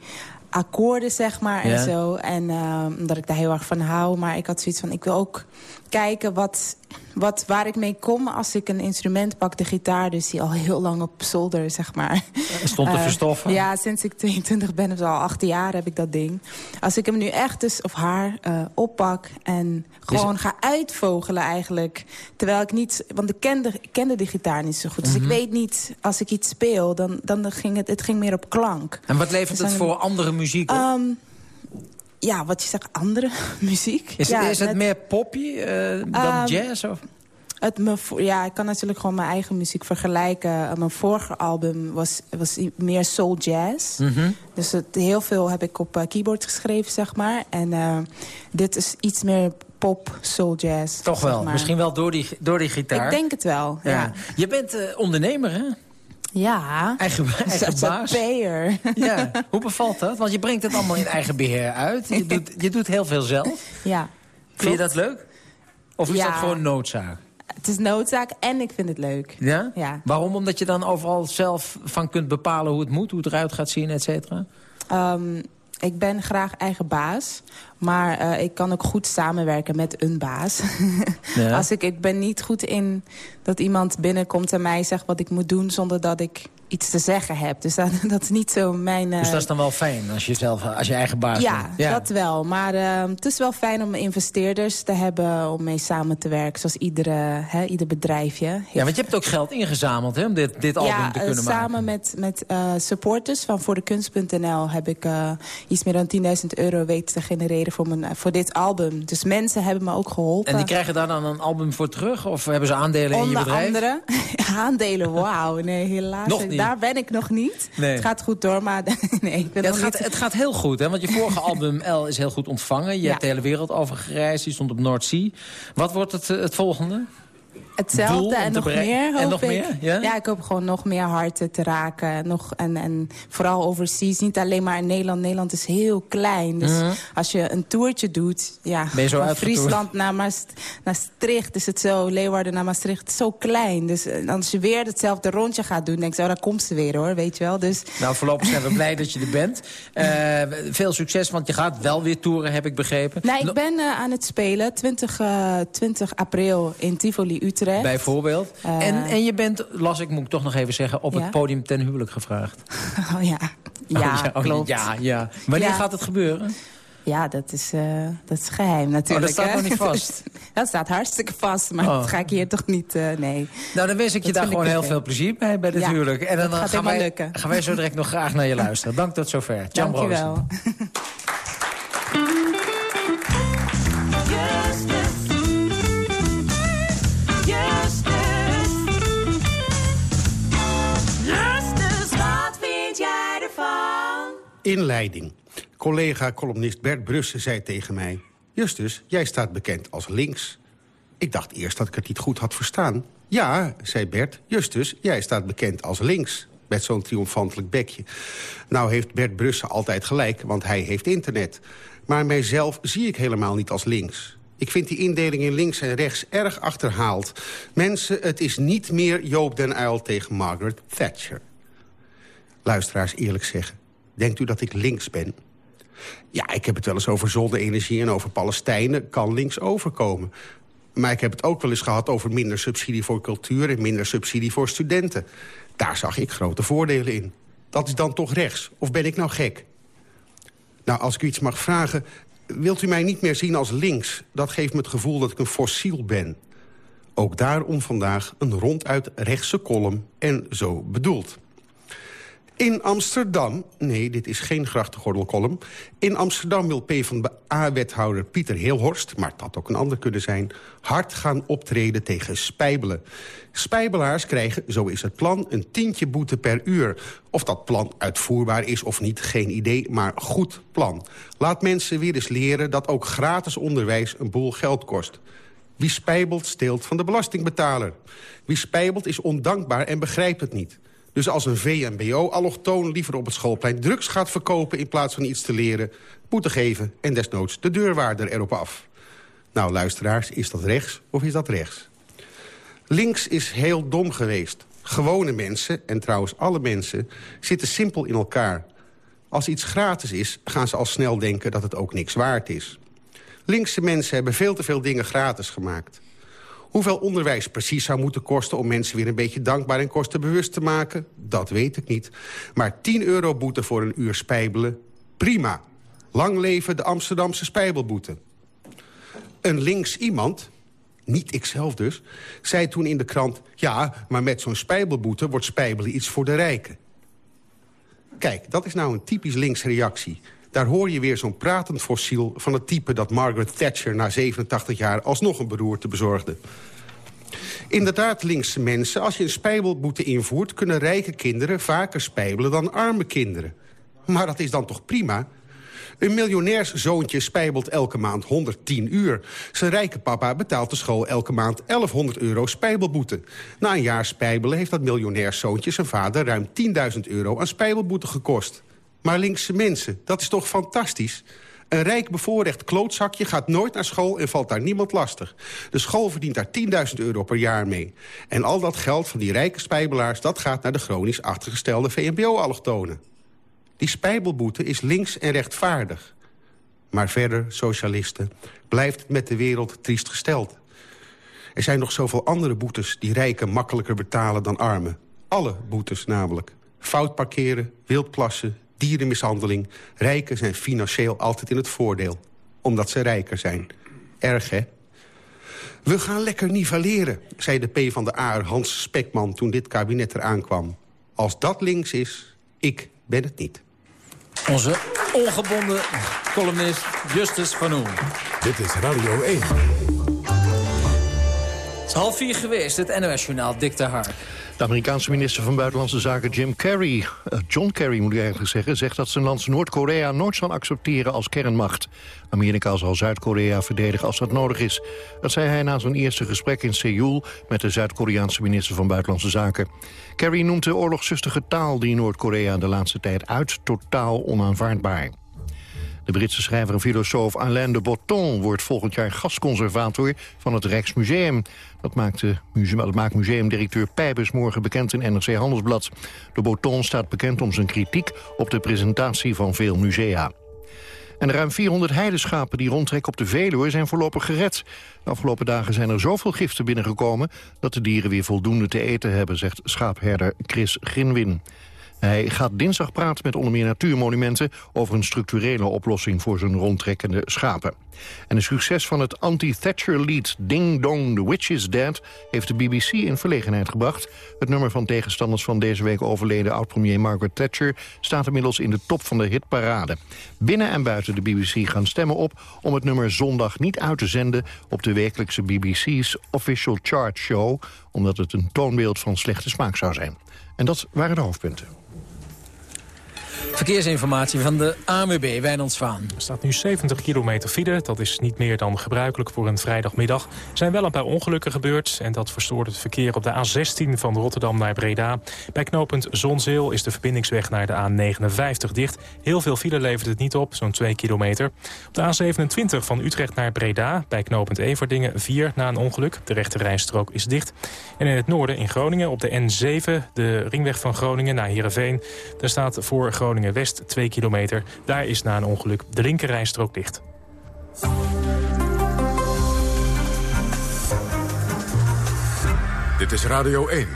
S15: akkoorden, zeg maar,
S2: Ja.
S15: en zo. En uh, omdat ik daar heel erg van hou. Maar ik had zoiets van, ik wil ook kijken wat, wat, waar ik mee kom als ik een instrument pak. De gitaar, dus die al heel lang op zolder, zeg maar.
S2: Stond te
S15: Eh,
S2: verstoffen?
S15: Ja, sinds ik 22 ben, dus al acht jaar heb ik dat ding. Als ik hem nu echt dus, of haar, uh, oppak en gewoon ga uitvogelen eigenlijk. Terwijl ik niet, want ik kende, ik kende de gitaar niet zo goed. Dus
S2: Mhm.
S15: ik weet niet, als ik iets speel, dan, dan ging het, het ging meer op klank.
S2: En wat levert
S15: Dus
S2: het voor andere muziek op?
S15: Ehm, ja, wat je zegt, andere *laughs* muziek.
S2: is
S15: ja,
S2: het, is het
S15: net-
S2: meer poppy eh, dan
S15: Ehm,
S2: jazz? Of?
S15: Het ja, ik kan natuurlijk gewoon mijn eigen muziek vergelijken. Uh, mijn vorige album was, was meer soul jazz.
S2: Mhm.
S15: Dus het, heel veel heb ik op eh, keyboard geschreven, zeg maar. En eh, dit is iets meer pop, soul jazz.
S2: Toch
S15: zeg
S2: wel,
S15: maar.
S2: misschien wel door die, door die gitaar.
S15: Ik denk het wel, ja.
S2: Je bent eh, ondernemer, hè?
S15: Ja.
S2: Eigen, *laughs* eigen baas.
S15: ZZP'er.
S2: Ja. *laughs* Hoe bevalt dat? Want je brengt het allemaal in eigen beheer uit. Je doet, je doet heel veel zelf.
S15: Ja.
S2: Vind je dat leuk? Of is
S15: Ja.
S2: dat gewoon noodzaak?
S15: Het is noodzaak en ik vind het leuk.
S2: Ja?
S15: Ja.
S2: Waarom? Omdat je dan overal zelf van kunt bepalen hoe het moet, hoe het eruit gaat zien, et cetera?
S15: Um, ik ben graag eigen baas. Maar uh, ik kan ook goed samenwerken met een baas. *laughs*
S2: Ja.
S15: Als ik, ik ben niet goed in dat iemand binnenkomt en mij zegt wat ik moet doen... zonder dat ik iets te zeggen heb. Dus dat, *laughs* dat is niet zo mijn... Uh,
S2: Dus dat is dan wel fijn als je zelf als je eigen baas
S15: ja,
S2: bent?
S15: dat wel. Maar uh, het is wel fijn om investeerders te hebben om mee samen te werken. Zoals iedere, hè, ieder bedrijfje. heeft.
S2: Ja, want je hebt ook geld ingezameld hè, om dit, dit album
S15: ja,
S2: te kunnen
S15: samen
S2: maken.
S15: met, met uh, supporters van voordekunst.nl heb ik iets meer dan 10.000 euro weten te genereren voor, mijn, voor dit album. Dus mensen hebben me ook geholpen.
S2: En die krijgen daar dan een album voor terug? Of hebben ze aandelen
S15: Onder
S2: in je bedrijf?
S15: andere *laughs* aandelen, wauw. Nee, helaas.
S2: Nog niet.
S15: Daar ben ik nog niet.
S2: Nee.
S15: Het gaat goed door, maar *laughs* nee, ik ben
S2: Ja, het, gaat,
S15: niet...
S2: het gaat heel goed, hè? want je vorige *laughs* album L is heel goed ontvangen. Je
S15: Ja.
S2: hebt de hele wereld over gereisd, je stond op Noordzee. Wat wordt het, eh, het volgende?
S15: Hetzelfde en nog meer, hoop
S2: En nog
S15: ik.
S2: meer, ja?
S15: ik hoop gewoon nog meer harten te raken. Nog, en, en vooral overseas, niet alleen maar in Nederland. Nederland is heel klein. Dus
S2: Mhm.
S15: als je een toertje doet... Ja, van? Friesland naar Maast- Maastricht is het zo... Leeuwarden naar Maastricht, zo klein. Dus eh, als je weer hetzelfde rondje gaat doen... denk je, oh, daar komt ze weer, hoor, weet je wel. Dus
S2: Nou, voorlopig zijn we blij dat je er bent. *laughs* Eh, veel succes, want je gaat wel weer toeren, heb ik begrepen.
S15: Nee,
S2: No-
S15: ik ben eh, aan het spelen. 20, eh, 20 april in Tivoli, Utrecht.
S2: Bijvoorbeeld.
S15: Eh,
S2: en, en je bent, las ik, moet ik toch nog even zeggen... op
S15: Ja?
S2: het podium ten huwelijk gevraagd. *laughs*
S15: Oh ja, ja,
S2: Oh, oh,
S15: klopt.
S2: Ja, ja. Wanneer
S15: Ja.
S2: gaat het gebeuren?
S15: Ja, dat is, eh, dat is geheim natuurlijk.
S2: Oh, dat staat nog niet *laughs* vast?
S15: dat staat hartstikke vast, maar
S2: Oh.
S15: dat ga ik hier toch niet, eh, nee.
S2: Nou, dan wens ik je daar gewoon heel veel plezier bij, bij
S15: Ja,
S2: huwelijk. En dan gaan, wij,
S15: lukken.
S2: gaan wij zo direct nog graag naar je luisteren. Dank tot zover. Jan
S15: Dank je wel.
S16: Inleiding. Collega-columnist Bert Brussen zei tegen mij... Justus, jij staat bekend als links. Ik dacht eerst dat ik het niet goed had verstaan. Ja, zei Bert, Justus, jij staat bekend als links. Met zo'n triomfantelijk bekje. Nou heeft Bert Brussen altijd gelijk, want hij heeft internet. Maar mijzelf zie ik helemaal niet als links. Ik vind die indeling in links en rechts erg achterhaald. Mensen, het is niet meer Joop den Uyl tegen Margaret Thatcher. Luisteraars eerlijk zeggen, denkt u dat ik links ben? Ja, ik heb het wel eens over zonne-energie en over Palestijnen. Kan links overkomen. Maar ik heb het ook wel eens gehad over minder subsidie voor cultuur... en minder subsidie voor studenten. Daar zag ik grote voordelen in. Dat is dan toch rechts? Of ben ik nou gek? Nou, als ik iets mag vragen... wilt u mij niet meer zien als links? Dat geeft me het gevoel dat ik een fossiel ben. Ook daarom vandaag een ronduit rechtse column en zo bedoeld. In Amsterdam, nee, dit is geen grachtengordelkolom... in Amsterdam wil PvdA-wethouder Pieter Heelhorst... maar had ook een ander kunnen zijn... hard gaan optreden tegen spijbelen. Spijbelaars krijgen, zo is het plan, een tientje boete per uur. Of dat plan uitvoerbaar is of niet, geen idee, maar goed plan. Laat mensen weer eens leren dat ook gratis onderwijs een boel geld kost. Wie spijbelt, steelt van de belastingbetaler. Wie spijbelt is ondankbaar en begrijpt het niet. Dus als een VMBO-allochtoon liever op het schoolplein drugs gaat verkopen... in plaats van iets te leren, boete geven en desnoods de deurwaarder erop af. Nou, luisteraars, is dat rechts of is dat rechts? Links is heel dom geweest. Gewone mensen, en trouwens alle mensen, zitten simpel in elkaar. Als iets gratis is, gaan ze al snel denken dat het ook niks waard is. Linkse mensen hebben veel te veel dingen gratis gemaakt. Hoeveel onderwijs precies zou moeten kosten... om mensen weer een beetje dankbaar en kostenbewust te maken? Dat weet ik niet. Maar 10 euro boete voor een uur spijbelen? Prima. Lang leven de Amsterdamse spijbelboete. Een links iemand, niet ikzelf dus, zei toen in de krant... ja, maar met zo'n spijbelboete wordt spijbelen iets voor de rijken. Kijk, dat is nou een typisch links reactie. Daar hoor je weer zo'n pratend fossiel van het type dat Margaret Thatcher na 87 jaar alsnog een beroerte bezorgde. Inderdaad, linkse mensen, als je een spijbelboete invoert... kunnen rijke kinderen vaker spijbelen dan arme kinderen. Maar dat is dan toch prima? Een miljonairszoontje spijbelt elke maand 110 uur. Zijn rijke papa betaalt de school elke maand 1100 euro spijbelboete. Na een jaar spijbelen heeft dat miljonairszoontje zijn vader ruim 10.000 euro aan spijbelboete gekost. Maar linkse mensen, dat is toch fantastisch? Een rijk bevoorrecht klootzakje gaat nooit naar school en valt daar niemand lastig. De school verdient daar 10.000 euro per jaar mee. En al dat geld van die rijke spijbelaars... dat gaat naar de chronisch achtergestelde VMBO-allochtonen. Die spijbelboete is links en rechtvaardig. Maar verder, socialisten, blijft het met de wereld triest gesteld. Er zijn nog zoveel andere boetes die rijken makkelijker betalen dan armen. Alle boetes namelijk. Fout parkeren, wildplassen, dierenmishandeling. Rijken zijn financieel altijd in het voordeel. Omdat ze rijker zijn. Erg, hè? We gaan lekker nivelleren, zei de P van de A Hans Spekman... toen dit kabinet eraan kwam. Als dat links is, ik ben het niet.
S2: Onze ongebonden columnist Justus van Oel.
S1: Dit is Radio 1.
S2: Het is half vier geweest, het NOS-journaal Dick de Hark.
S3: De Amerikaanse minister van Buitenlandse Zaken Jim Kerry, uh, John Kerry moet ik eigenlijk zeggen, zegt dat zijn land Noord-Korea nooit zal accepteren als kernmacht. Amerika zal Zuid-Korea verdedigen als dat nodig is. Dat zei hij na zijn eerste gesprek in Seoul met de Zuid-Koreaanse minister van Buitenlandse Zaken. Kerry noemt de oorlogszuchtige taal die Noord-Korea de laatste tijd uit totaal onaanvaardbaar. De Britse schrijver en filosoof Alain de Botton wordt volgend jaar gastconservator van het Rijksmuseum. Dat maakt, de museum, dat maakt museumdirecteur Pijbus morgen bekend in NRC Handelsblad. De Botton staat bekend om zijn kritiek op de presentatie van veel musea. En de ruim 400 heideschapen die rondtrekken op de Veluwe zijn voorlopig gered. De afgelopen dagen zijn er zoveel giften binnengekomen... dat de dieren weer voldoende te eten hebben, zegt schaapherder Chris Grinwin. Hij gaat dinsdag praten met onder meer natuurmonumenten... over een structurele oplossing voor zijn rondtrekkende schapen. En het succes van het anti-Thatcher-lied Ding Dong, The Witch is Dead... heeft de BBC in verlegenheid gebracht. Het nummer van tegenstanders van deze week overleden oud-premier Margaret Thatcher... staat inmiddels in de top van de hitparade. Binnen en buiten de BBC gaan stemmen op... om het nummer zondag niet uit te zenden op de wekelijkse BBC's Official Chart Show... omdat het een toonbeeld van slechte smaak zou zijn. En dat waren de hoofdpunten.
S2: Verkeersinformatie van de ANWB, Wijnand Zwaan.
S6: Er staat nu 70 kilometer file. Dat is niet meer dan gebruikelijk voor een vrijdagmiddag. Er zijn wel een paar ongelukken gebeurd. En dat verstoort het verkeer op de A16 van Rotterdam naar Breda. Bij knooppunt Zonzeel is de verbindingsweg naar de A59 dicht. Heel veel file levert het niet op, zo'n 2 kilometer. Op de A27 van Utrecht naar Breda. Bij knooppunt Everdingen 4 na een ongeluk. De rechte rijstrook is dicht. En in het noorden in Groningen op de N7, de ringweg van Groningen naar Heerenveen. Daar staat voor Groningen West 2 kilometer. Daar is na een ongeluk de linkerrijstrook dicht.
S1: Dit is Radio 1.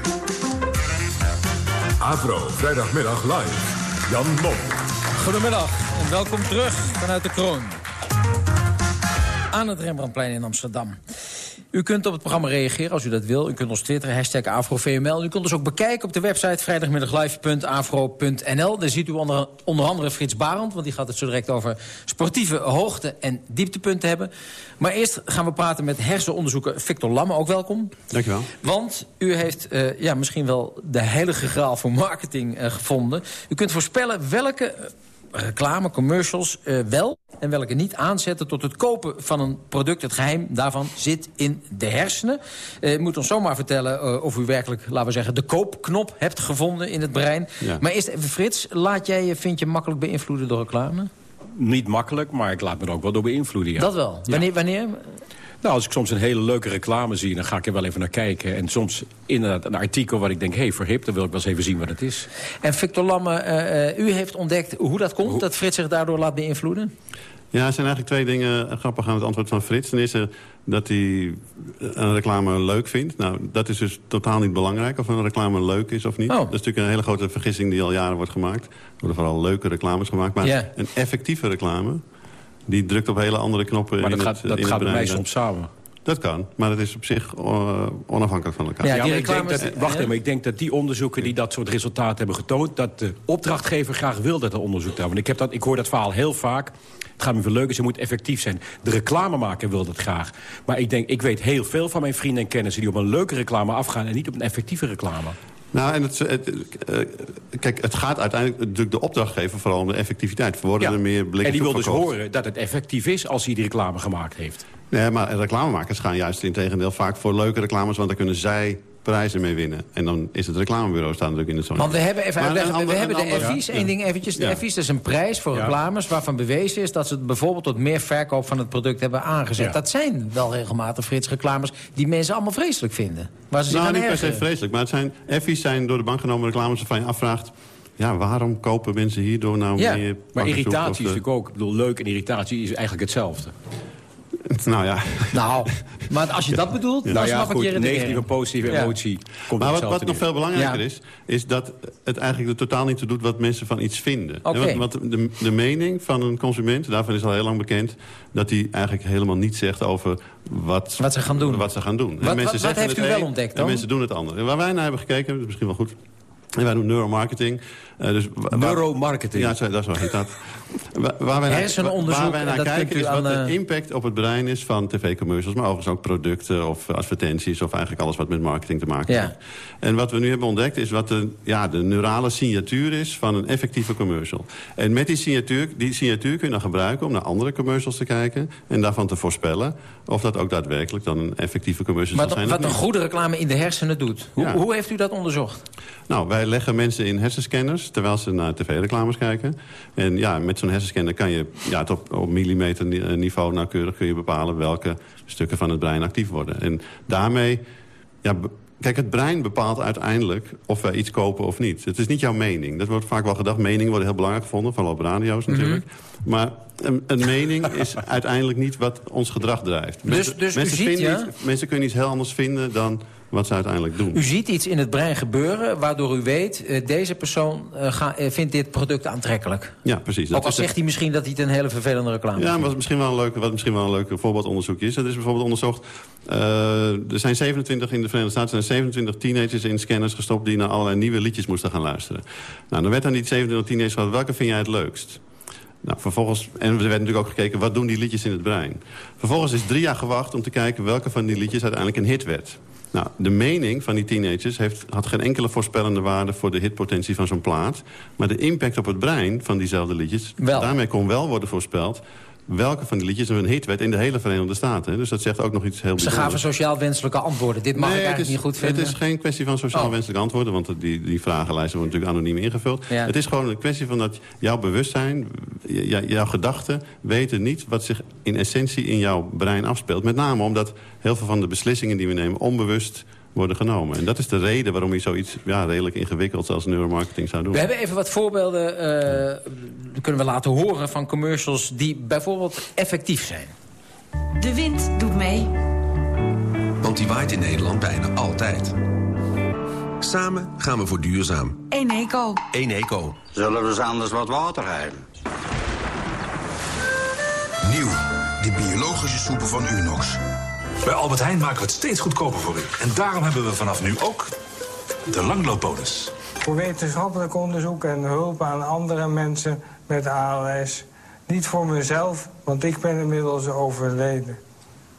S1: Avro, vrijdagmiddag live. Jan Mom.
S2: Goedemiddag en welkom terug vanuit de kroon. Aan het Rembrandtplein in Amsterdam. U kunt op het programma reageren als u dat wil. U kunt ons twitteren, hashtag AfroVML. U kunt ons ook bekijken op de website vrijdagmiddaglive.afro.nl. Daar ziet u onder, onder andere Frits Barend, want die gaat het zo direct over sportieve hoogte- en dieptepunten hebben. Maar eerst gaan we praten met hersenonderzoeker Victor Lamme. Ook welkom.
S17: Dankjewel.
S2: Want u heeft uh, ja, misschien wel de heilige graal voor marketing uh, gevonden. U kunt voorspellen welke reclame, commercials, uh, wel en welke niet aanzetten tot het kopen van een product. Het geheim daarvan zit in de hersenen. Uh, u moet ons zomaar vertellen uh, of u werkelijk, laten we zeggen... de koopknop hebt gevonden in het brein. Ja. Maar eerst even Frits, laat jij je, vind je makkelijk beïnvloeden door reclame?
S17: Niet makkelijk, maar ik laat me er ook wel door beïnvloeden. Ja.
S2: Dat wel. Wanneer, wanneer?
S17: Nou, als ik soms een hele leuke reclame zie, dan ga ik er wel even naar kijken. En soms inderdaad een artikel waar ik denk, hé, hey, verhip, dan wil ik wel eens even zien wat het is.
S2: En Victor Lamme, uh, u heeft ontdekt hoe dat komt, hoe? dat Frits zich daardoor laat beïnvloeden?
S17: Ja, er zijn eigenlijk twee dingen grappig aan het antwoord van Frits. Ten eerste dat hij een reclame leuk vindt. Nou, dat is dus totaal niet belangrijk of een reclame leuk is of niet. Oh. Dat is natuurlijk een hele grote vergissing die al jaren wordt gemaakt. Er worden vooral leuke reclames gemaakt. Maar yeah. een effectieve reclame, die drukt op hele andere knoppen
S2: maar
S17: dat
S2: in
S17: gaat,
S2: het, dat
S17: in
S2: gaat
S17: het
S2: bij mij soms
S17: samen. Dat kan, maar het is op zich uh, onafhankelijk van elkaar.
S2: Ja, ja
S17: maar
S2: ik denk
S17: dat, wacht even, ik denk dat die onderzoeken die dat soort resultaten hebben getoond... dat de opdrachtgever graag wil dat er onderzoek daar. Want ik, heb dat, ik hoor dat verhaal heel vaak. Het gaat me veel leuker, ze moet effectief zijn. De reclamemaker wil dat graag. Maar ik denk, ik weet heel veel van mijn vrienden en kennissen... die op een leuke reclame afgaan en niet op een effectieve reclame.
S18: Nou, en het, het, uh, kijk, het gaat uiteindelijk natuurlijk de opdrachtgever vooral om de effectiviteit. Worden
S17: ja.
S18: er meer blikken
S17: En die wil dus horen dat het effectief is als hij die reclame gemaakt heeft.
S18: Nee, maar reclamemakers gaan juist in tegendeel vaak voor leuke reclames... want daar kunnen zij prijzen mee winnen. En dan is het reclamebureau staan natuurlijk in het zonnetje.
S2: Want we hebben even uitleggen, we hebben de
S18: ander-
S2: FI's,
S18: ja.
S2: één ding eventjes. De dat is een prijs voor
S18: Ja.
S2: reclames waarvan bewezen is... dat ze bijvoorbeeld tot meer verkoop van het product hebben aangezet.
S18: Ja.
S2: Dat zijn wel regelmatig Frits reclames die mensen allemaal vreselijk vinden. Waar ze zich
S18: nou,
S2: aan
S18: niet per se vreselijk. Maar het zijn, FI's zijn door de bank genomen reclames waarvan je afvraagt... ja, waarom kopen mensen hierdoor nou
S17: Ja,
S18: meer...
S17: maar irritatie is
S18: eh,
S17: natuurlijk ook... Ik bedoel, leuk en irritatie is eigenlijk hetzelfde. *laughs*
S18: Nou ja.
S2: Nou, maar als je dat bedoelt, dan
S17: nou ja,
S2: snap ik je redenering.
S17: negatieve en positieve
S2: Ja.
S17: emotie komt
S18: Maar wat, nog veel belangrijker
S2: Ja.
S18: is... is dat het eigenlijk er totaal niet toe doet wat mensen van iets vinden.
S2: Oké.
S18: Want, want de, de mening van een consument, daarvan is al heel lang bekend... dat die eigenlijk helemaal niets zegt over wat,
S2: Wat ze gaan doen.
S18: Wat ze gaan doen. En
S2: Wat- heeft
S18: het
S2: u wel
S18: een
S2: ontdekt
S18: En
S2: dan?
S18: mensen doen het ander. En waar wij naar hebben gekeken, dat is misschien wel goed... En wij doen neuromarketing. Eh, dus waar-
S17: Neuromarketing.
S18: Ja, dat is wel. Dat. Wa- Waar wij naar, waar wij naar kijken is wat de
S2: eh,
S18: impact op het brein is van tv-commercials... maar overigens ook producten of advertenties... of eigenlijk alles wat met marketing te maken
S2: Ja.
S18: heeft. En wat we nu hebben ontdekt is wat de, ja, de neurale signatuur is... van een effectieve commercial. En met die signatuur, die signatuur kun je dan gebruiken... om naar andere commercials te kijken... en daarvan te voorspellen of dat ook daadwerkelijk dan een effectieve commercial
S2: Maar
S18: zal zijn.
S2: wat een goede reclame in de hersenen doet. Hoe,
S18: Ja.
S2: hoe heeft u dat onderzocht?
S18: Nou, wij leggen mensen in terwijl ze naar tv-reclames kijken. En ja, met zo'n hersenscanner kan je ja, tot op millimeter ni- eh, niveau nauwkeurig kun je bepalen welke stukken van het brein actief worden. En daarmee, ja, kijk, het brein bepaalt uiteindelijk of wij iets kopen of niet. Het is niet jouw mening. Dat wordt vaak wel gedacht. Meningen worden heel belangrijk gevonden, vooral op radio's
S2: Mhm.
S18: natuurlijk. Maar een, een mening is *laughs* uiteindelijk niet wat ons gedrag drijft.
S2: Dus- dus u
S18: mensen,
S2: ziet,
S18: vinden
S2: ja?
S18: iets- mensen kunnen iets heel anders vinden dan wat ze uiteindelijk doen.
S2: U ziet iets in het brein gebeuren waardoor u weet... eh, deze persoon eh, ga- eh, vindt dit product aantrekkelijk.
S18: Ja, precies.
S2: Ook al zegt hij misschien dat hij het een hele vervelende reclame
S18: Ja,
S2: vindt.
S18: wat misschien wel een leuk, wat misschien wel een leuk voorbeeldonderzoek is. Er is bijvoorbeeld onderzocht... eh, er zijn 27 in de Verenigde Staten... zijn 27 teenagers in scanners gestopt... die naar allerlei nieuwe liedjes moesten gaan luisteren. Nou, dan werd aan die 27 teenagers gevraagd... welke vind jij het leukst? Nou, vervolgens, en er werd natuurlijk ook gekeken... wat doen die liedjes in het brein? Vervolgens is drie jaar gewacht om te kijken... welke van die liedjes uiteindelijk een hit werd. Nou, de mening van die teenagers heeft, had geen enkele voorspellende waarde... voor de hitpotentie van zo'n plaat. Maar de impact op het brein van diezelfde liedjes...
S2: Wel.
S18: daarmee kon wel worden voorspeld... welke van die liedjes een hit werd in de hele Verenigde Staten. Dus dat zegt ook nog iets heel
S2: Ze
S18: bijzonders.
S2: gaven sociaal wenselijke antwoorden. Dit mag
S18: Nee,
S2: ik eigenlijk
S18: is,
S2: niet goed vinden.
S18: Het is geen kwestie van sociaal
S2: Oh.
S18: wenselijke antwoorden... want die, die vragenlijsten worden natuurlijk anoniem ingevuld.
S2: Ja.
S18: Het is gewoon een kwestie van dat jouw bewustzijn... jouw gedachten weten niet wat zich in essentie in jouw brein afspeelt. Met name omdat heel veel van de beslissingen die we nemen... onbewust worden genomen. En dat is de reden waarom je zoiets ja, redelijk ingewikkeld als neuromarketing zou doen.
S2: We hebben even wat voorbeelden eh, kunnen we laten horen van commercials... die bijvoorbeeld effectief zijn.
S9: De wind doet mee.
S19: Want die waait in Nederland bijna altijd. Samen gaan we voor duurzaam.
S9: Eneco.
S19: Eneco.
S20: Zullen we eens anders wat water geven?
S21: Nieuw, de biologische soepen van Unox.
S22: Bij Albert Heijn maken we het steeds goedkoper voor u. En daarom hebben we vanaf nu ook de langloopbonus.
S23: Voor wetenschappelijk onderzoek en hulp aan andere mensen met ALS. Niet voor mezelf, want ik ben inmiddels overleden.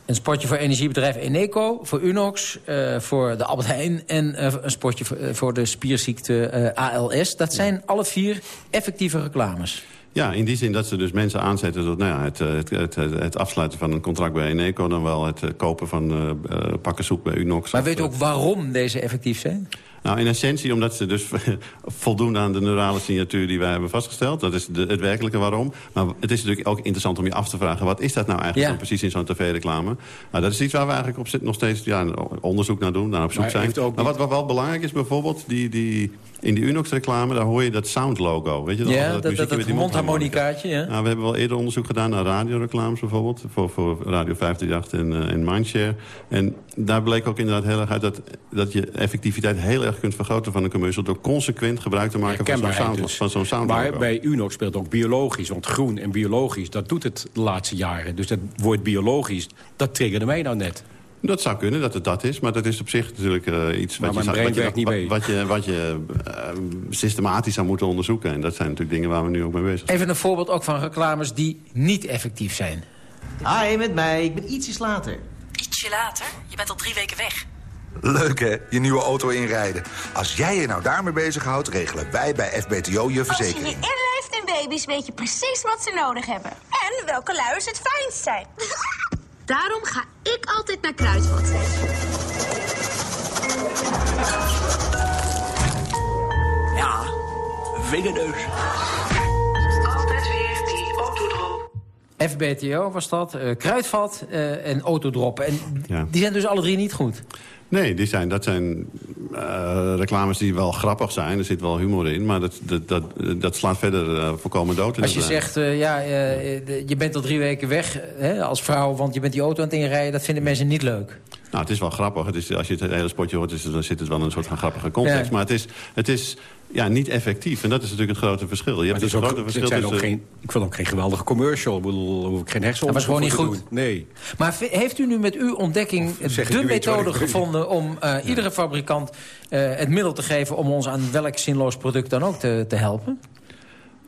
S2: Een sportje voor energiebedrijf Eneco, voor Unox, uh, voor de Albert Heijn... en uh, een sportje voor, uh, voor de spierziekte ALS. Dat zijn alle vier effectieve reclames.
S18: Ja, in die zin dat ze dus mensen aanzetten tot nou ja, het, het, het, het, afsluiten van een contract bij Eneco... dan wel het kopen van uh, pakken soep bij Unox.
S2: Maar weet u ook waarom deze effectief zijn?
S18: Nou, in essentie omdat ze dus *laughs* voldoen aan de neurale signatuur die wij hebben vastgesteld. Dat is de, het werkelijke waarom. Maar het is natuurlijk ook interessant om je af te vragen... wat is dat nou eigenlijk ja. precies in zo'n tv-reclame? Nou, dat is iets waar we eigenlijk op nog steeds ja, onderzoek naar doen, naar op zoek maar zijn. Maar wat, wat wel belangrijk is bijvoorbeeld, die, die, in die Unox-reclame... daar hoor je dat sound-logo. Weet je
S2: dat? Ja, dat, dat, dat, dat mondharmonicaatje. Ja.
S18: Nou, we hebben wel eerder onderzoek gedaan naar radioreclames bijvoorbeeld. Voor, voor Radio 538 en, uh, en Mindshare. En daar bleek ook inderdaad heel erg uit dat, dat je effectiviteit heel erg kunt vergroten van een commercial... door consequent gebruik te maken van zo'n sound,
S24: dus.
S18: van zo'n sound
S24: Maar bij Unox speelt ook biologisch. Want groen en biologisch, dat doet het de laatste jaren. Dus dat woord biologisch, dat triggerde mij nou net.
S18: Dat zou kunnen dat het dat is, maar dat is op zich natuurlijk uh, iets
S24: wat
S18: je,
S24: zou, wat, je,
S18: niet wat, wat, je, wat je uh, systematisch zou moeten onderzoeken. En dat zijn natuurlijk dingen waar we nu ook mee bezig zijn.
S2: Even een voorbeeld ook van reclames die niet effectief zijn.
S21: Hi, met mij. Ik ben ietsjes later.
S25: Ietsje later? Je bent al drie weken weg.
S26: Leuk hè, je nieuwe auto inrijden. Als jij je nou daarmee bezighoudt, regelen wij bij FBTO je verzekering.
S27: Als je je inlijft in baby's, weet je precies wat ze nodig hebben. En welke luiers het fijnst zijn. *laughs* Daarom ga ik altijd naar Kruidvat.
S25: Ja, vingerneus.
S27: Altijd weer die autodrop.
S2: FBTO was dat, uh, Kruidvat uh, en autodroppen. En ja. die zijn dus alle drie niet goed.
S18: Nee, die zijn, dat zijn uh, reclames die wel grappig zijn. Er zit wel humor in, maar dat, dat, dat, dat slaat verder uh, volkomen dood.
S2: Als je zegt, uh, ja, je bent al drie weken weg hè, als vrouw... want je bent die auto aan het inrijden, dat vinden mensen niet leuk.
S18: Nou, het is wel grappig. Het is, als je het hele spotje hoort, is, dan zit het wel in een soort van grappige context. Ja. Maar het is, het is ja, niet effectief. En dat is natuurlijk het grote verschil. Je hebt dus
S24: ook,
S18: grote verschil
S24: zijn ook geen, ik vond ook geen geweldige commercial. Ik bedoel, hoef ik geen hersen
S2: Dat was gewoon niet goed.
S24: Nee.
S2: Maar heeft u nu met uw ontdekking de methode gevonden... om uh, ja. iedere fabrikant uh, het middel te geven... om ons aan welk zinloos product dan ook te, te helpen?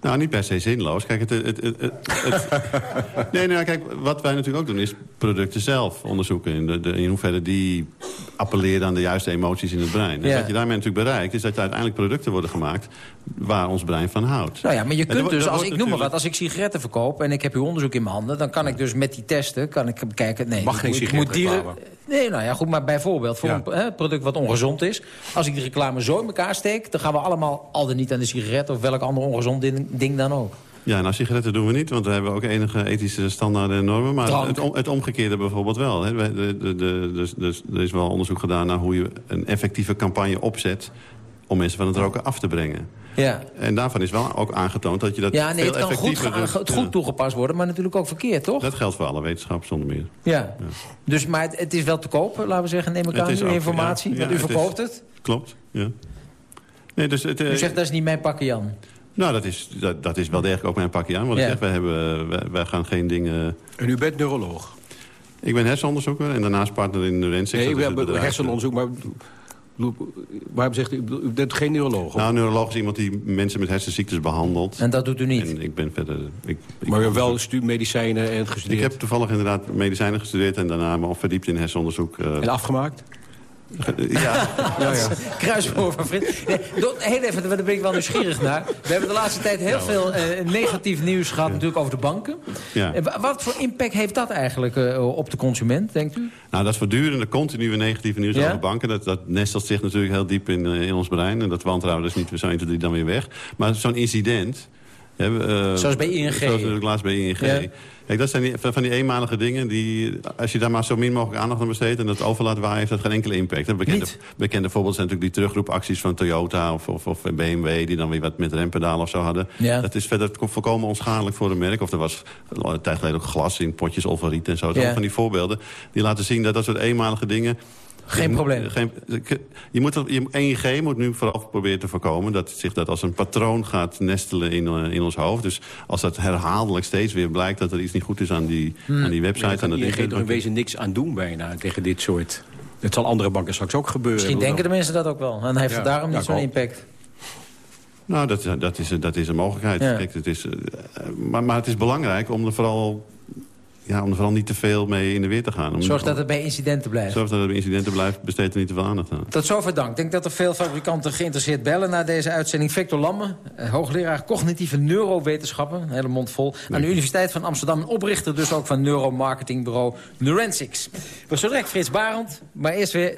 S18: Nou, niet per se zinloos. Kijk, het, het, het, het *laughs* nee, nou, kijk, wat wij natuurlijk ook doen is producten zelf onderzoeken. In, de, de, in hoeverre die appelleren aan de juiste emoties in het brein. En ja. wat je daarmee natuurlijk bereikt, is dat er uiteindelijk producten worden gemaakt waar ons brein van houdt.
S2: Nou ja, maar je kunt dus, als ik noem maar wat, als ik sigaretten verkoop en ik heb uw onderzoek in mijn handen, dan kan ik dus met die testen, kan ik bekijken, nee,
S24: Mag geen
S2: ik moet dieren. Nee, nou ja, goed, maar bijvoorbeeld voor ja. een hè, product wat ongezond is, als ik die reclame zo in elkaar steek, dan gaan we allemaal al dan niet aan de sigaret of welk ander ongezond ding, ding dan ook.
S18: Ja, nou sigaretten doen we niet, want we hebben ook enige ethische standaarden en normen. Maar het, om, het, omgekeerde bijvoorbeeld wel. Hè. De, de, de, dus, dus, er is wel onderzoek gedaan naar hoe je een effectieve campagne opzet om mensen van het roken af te brengen.
S2: Ja.
S18: En daarvan is wel ook aangetoond dat je dat
S2: ja, nee,
S18: veel
S2: het kan goed, toegepast worden, maar natuurlijk ook verkeerd, toch?
S18: Dat geldt voor alle wetenschap zonder meer.
S2: Ja, ja. dus maar het, het, is wel te kopen, laten we zeggen, neem ik aan, uw informatie. Ja, want u verkoopt het, is, het.
S18: Klopt, ja. Nee, dus het,
S2: u zegt, dat is niet mijn pakje Jan.
S18: Nou, dat is, dat, dat is wel degelijk ook mijn pakje aan. Want ja. ik zeg, wij, hebben, wij, wij, gaan geen dingen...
S24: En u bent neuroloog?
S18: Ik ben hersenonderzoeker en daarnaast partner in Neurensics.
S24: Nee, we hebben hersenonderzoek, maar... Waarom zegt u, u bent geen neuroloog?
S18: Nou, een neuroloog is iemand die mensen met hersenziektes behandelt.
S2: En dat doet u niet?
S18: En ik ben verder... Ik, ik
S24: maar u hebt wel medicijnen en gestudeerd?
S18: Ik heb toevallig inderdaad medicijnen gestudeerd... en daarna me verdiept in hersenonderzoek. Uh...
S24: En afgemaakt?
S18: Ja.
S2: ja, ja. Kruiswoord van Frits. Nee, heel even, daar ben ik wel nieuwsgierig naar. We hebben de laatste tijd heel ja, veel uh, negatief nieuws gehad natuurlijk over de banken.
S18: Ja.
S2: Uh, wat voor impact heeft dat eigenlijk uh, op de consument, denkt u?
S18: Nou, dat voortdurende continue negatieve nieuws over banken... Dat, dat nestelt zich natuurlijk heel diep in, in ons brein. En dat wantrouwen is niet zo 1, 2, 3 dan weer weg. Maar zo'n incident...
S2: Uh, zoals bij ING.
S18: Zoals natuurlijk laatst bij ING. Ja. Kijk, dat zijn die, van die eenmalige dingen die... als je daar maar zo min mogelijk aandacht aan besteedt... en dat overlaat waar, heeft dat geen enkele impact. Bekende, bekende voorbeelden zijn natuurlijk die terugroepacties van Toyota of, of, of, BMW... die dan weer wat met rempedalen of zo hadden.
S2: Ja.
S18: Dat is verder volkomen onschadelijk voor een merk. Of er was een tijd geleden ook glas in potjes Olvariet en zo. Ja. Van die voorbeelden die laten zien dat dat soort eenmalige dingen
S14: Geen probleem.
S18: Geen, je moet, je, EEG moet nu vooral proberen te voorkomen... dat zich dat als een patroon gaat nestelen in, uh, in ons hoofd. Dus als dat herhaaldelijk steeds weer blijkt... dat er iets niet goed is aan die,
S24: hmm.
S18: aan die website...
S24: Ja,
S18: aan
S24: ING er in wezen niks aan doen bijna tegen dit soort... Het zal andere banken straks ook gebeuren.
S14: Misschien denken de mensen dat ook wel. En heeft het daarom niet zo'n impact.
S18: Nou, dat, dat, is, dat is een mogelijkheid. Ja. Kijk, het is, uh, maar, maar het is belangrijk om er vooral ja, om er vooral niet te veel mee in de weer te gaan. Om
S14: Zorg dat het bij incidenten blijft.
S18: Zorg dat het bij incidenten blijft, besteed er niet te veel aandacht aan.
S14: Tot zover dank. Ik denk dat er veel fabrikanten geïnteresseerd bellen naar deze uitzending. Victor Lamme, eh, hoogleraar cognitieve neurowetenschappen, een hele mond vol. Aan de Universiteit van Amsterdam, oprichter dus ook van neuromarketingbureau Neurensics. We zo direct Frits Barend, maar eerst weer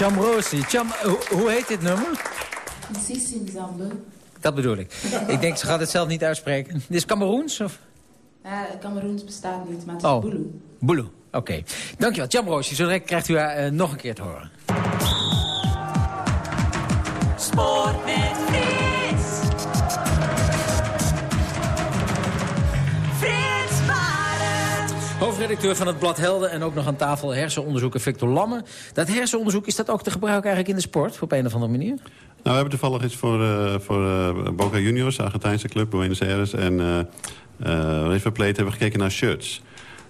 S14: Chamrosi. Cham, hoe heet dit nummer?
S2: Zambe.
S14: Dat bedoel ik. ik denk, ze gaat het zelf niet uitspreken. Dit is Cameroens? Of?
S2: Ja, Cameroens bestaat niet, maar het is
S14: oh.
S2: Bulu.
S14: Bulu, oké. Okay. Dankjewel, Chamrosi. Zo direct krijgt u haar uh, nog een keer te horen.
S27: Sport
S14: Hoofdredacteur van het blad Helden en ook nog aan tafel hersenonderzoeker Victor Lamme. Dat hersenonderzoek, is dat ook te gebruiken eigenlijk in de sport op een of andere manier?
S18: Nou, we hebben toevallig iets voor, uh, voor uh, Boca Juniors, de Argentijnse club, Buenos Aires en uh, River Plate hebben gekeken naar shirts.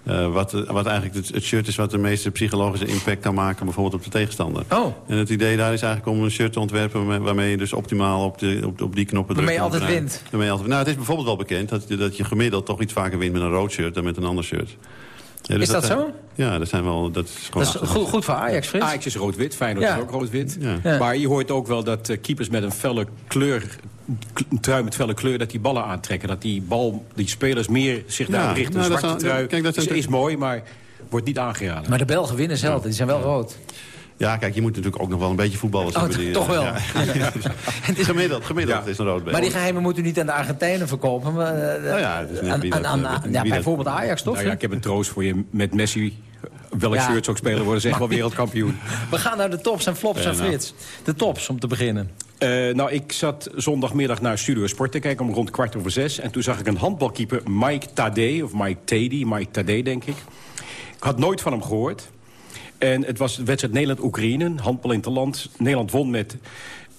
S18: Uh, wat, wat eigenlijk het, shirt is wat de meeste psychologische impact kan maken... bijvoorbeeld op de tegenstander.
S2: Oh.
S18: En het idee daar is eigenlijk om een shirt te ontwerpen... waarmee je dus optimaal op, de, op, op die knoppen
S2: drukt.
S18: Waarmee
S2: je altijd wint.
S18: Waarmee je altijd, nou, het is bijvoorbeeld wel bekend dat, dat je gemiddeld toch iets vaker wint... met een rood shirt dan met een ander shirt.
S2: Ja, dus is dat, dat zo?
S18: Ja, dat zijn wel... Dat is,
S2: dat is goed, goed voor Ajax, Frits.
S24: Ajax is rood-wit, Feyenoord ja. is ook rood-wit. Ja. Maar je hoort ook wel dat uh, keepers met een felle kleur... een trui met felle kleur, dat die ballen aantrekken. Dat die, bal, die spelers meer zich ja, daar richten. Nou, een zwarte trui kijk, dat is, is mooi, maar wordt niet aangeraden.
S2: Maar de Belgen winnen zelden, die zijn wel rood.
S18: Ja, kijk, je moet natuurlijk ook nog wel een beetje voetballen.
S2: Oh, die, toch wel. Ja. *laughs* *laughs*
S18: het is gemiddeld, gemiddeld is een rood
S2: Maar die geheimen moet u niet aan de Argentijnen verkopen. Maar, uh,
S18: nou ja, het is net aan, aan,
S2: aan, ja, bijvoorbeeld Ajax, toch?
S24: Nou ja, ik heb een troost voor je met Messi. Welk ja. shirt ook spelen worden, zeg wel *laughs* wereldkampioen.
S2: We gaan naar de tops en flops en Frits. De tops, om te beginnen.
S24: Uh, nou, ik zat zondagmiddag naar Studio Sport te kijken om rond kwart over zes. En toen zag ik een handbalkeeper, Mike Tadé, of Mike Taddy, Mike Tadé denk ik. Ik had nooit van hem gehoord. En het was de wedstrijd Nederland-Oekraïne, handbal in het land. Nederland won met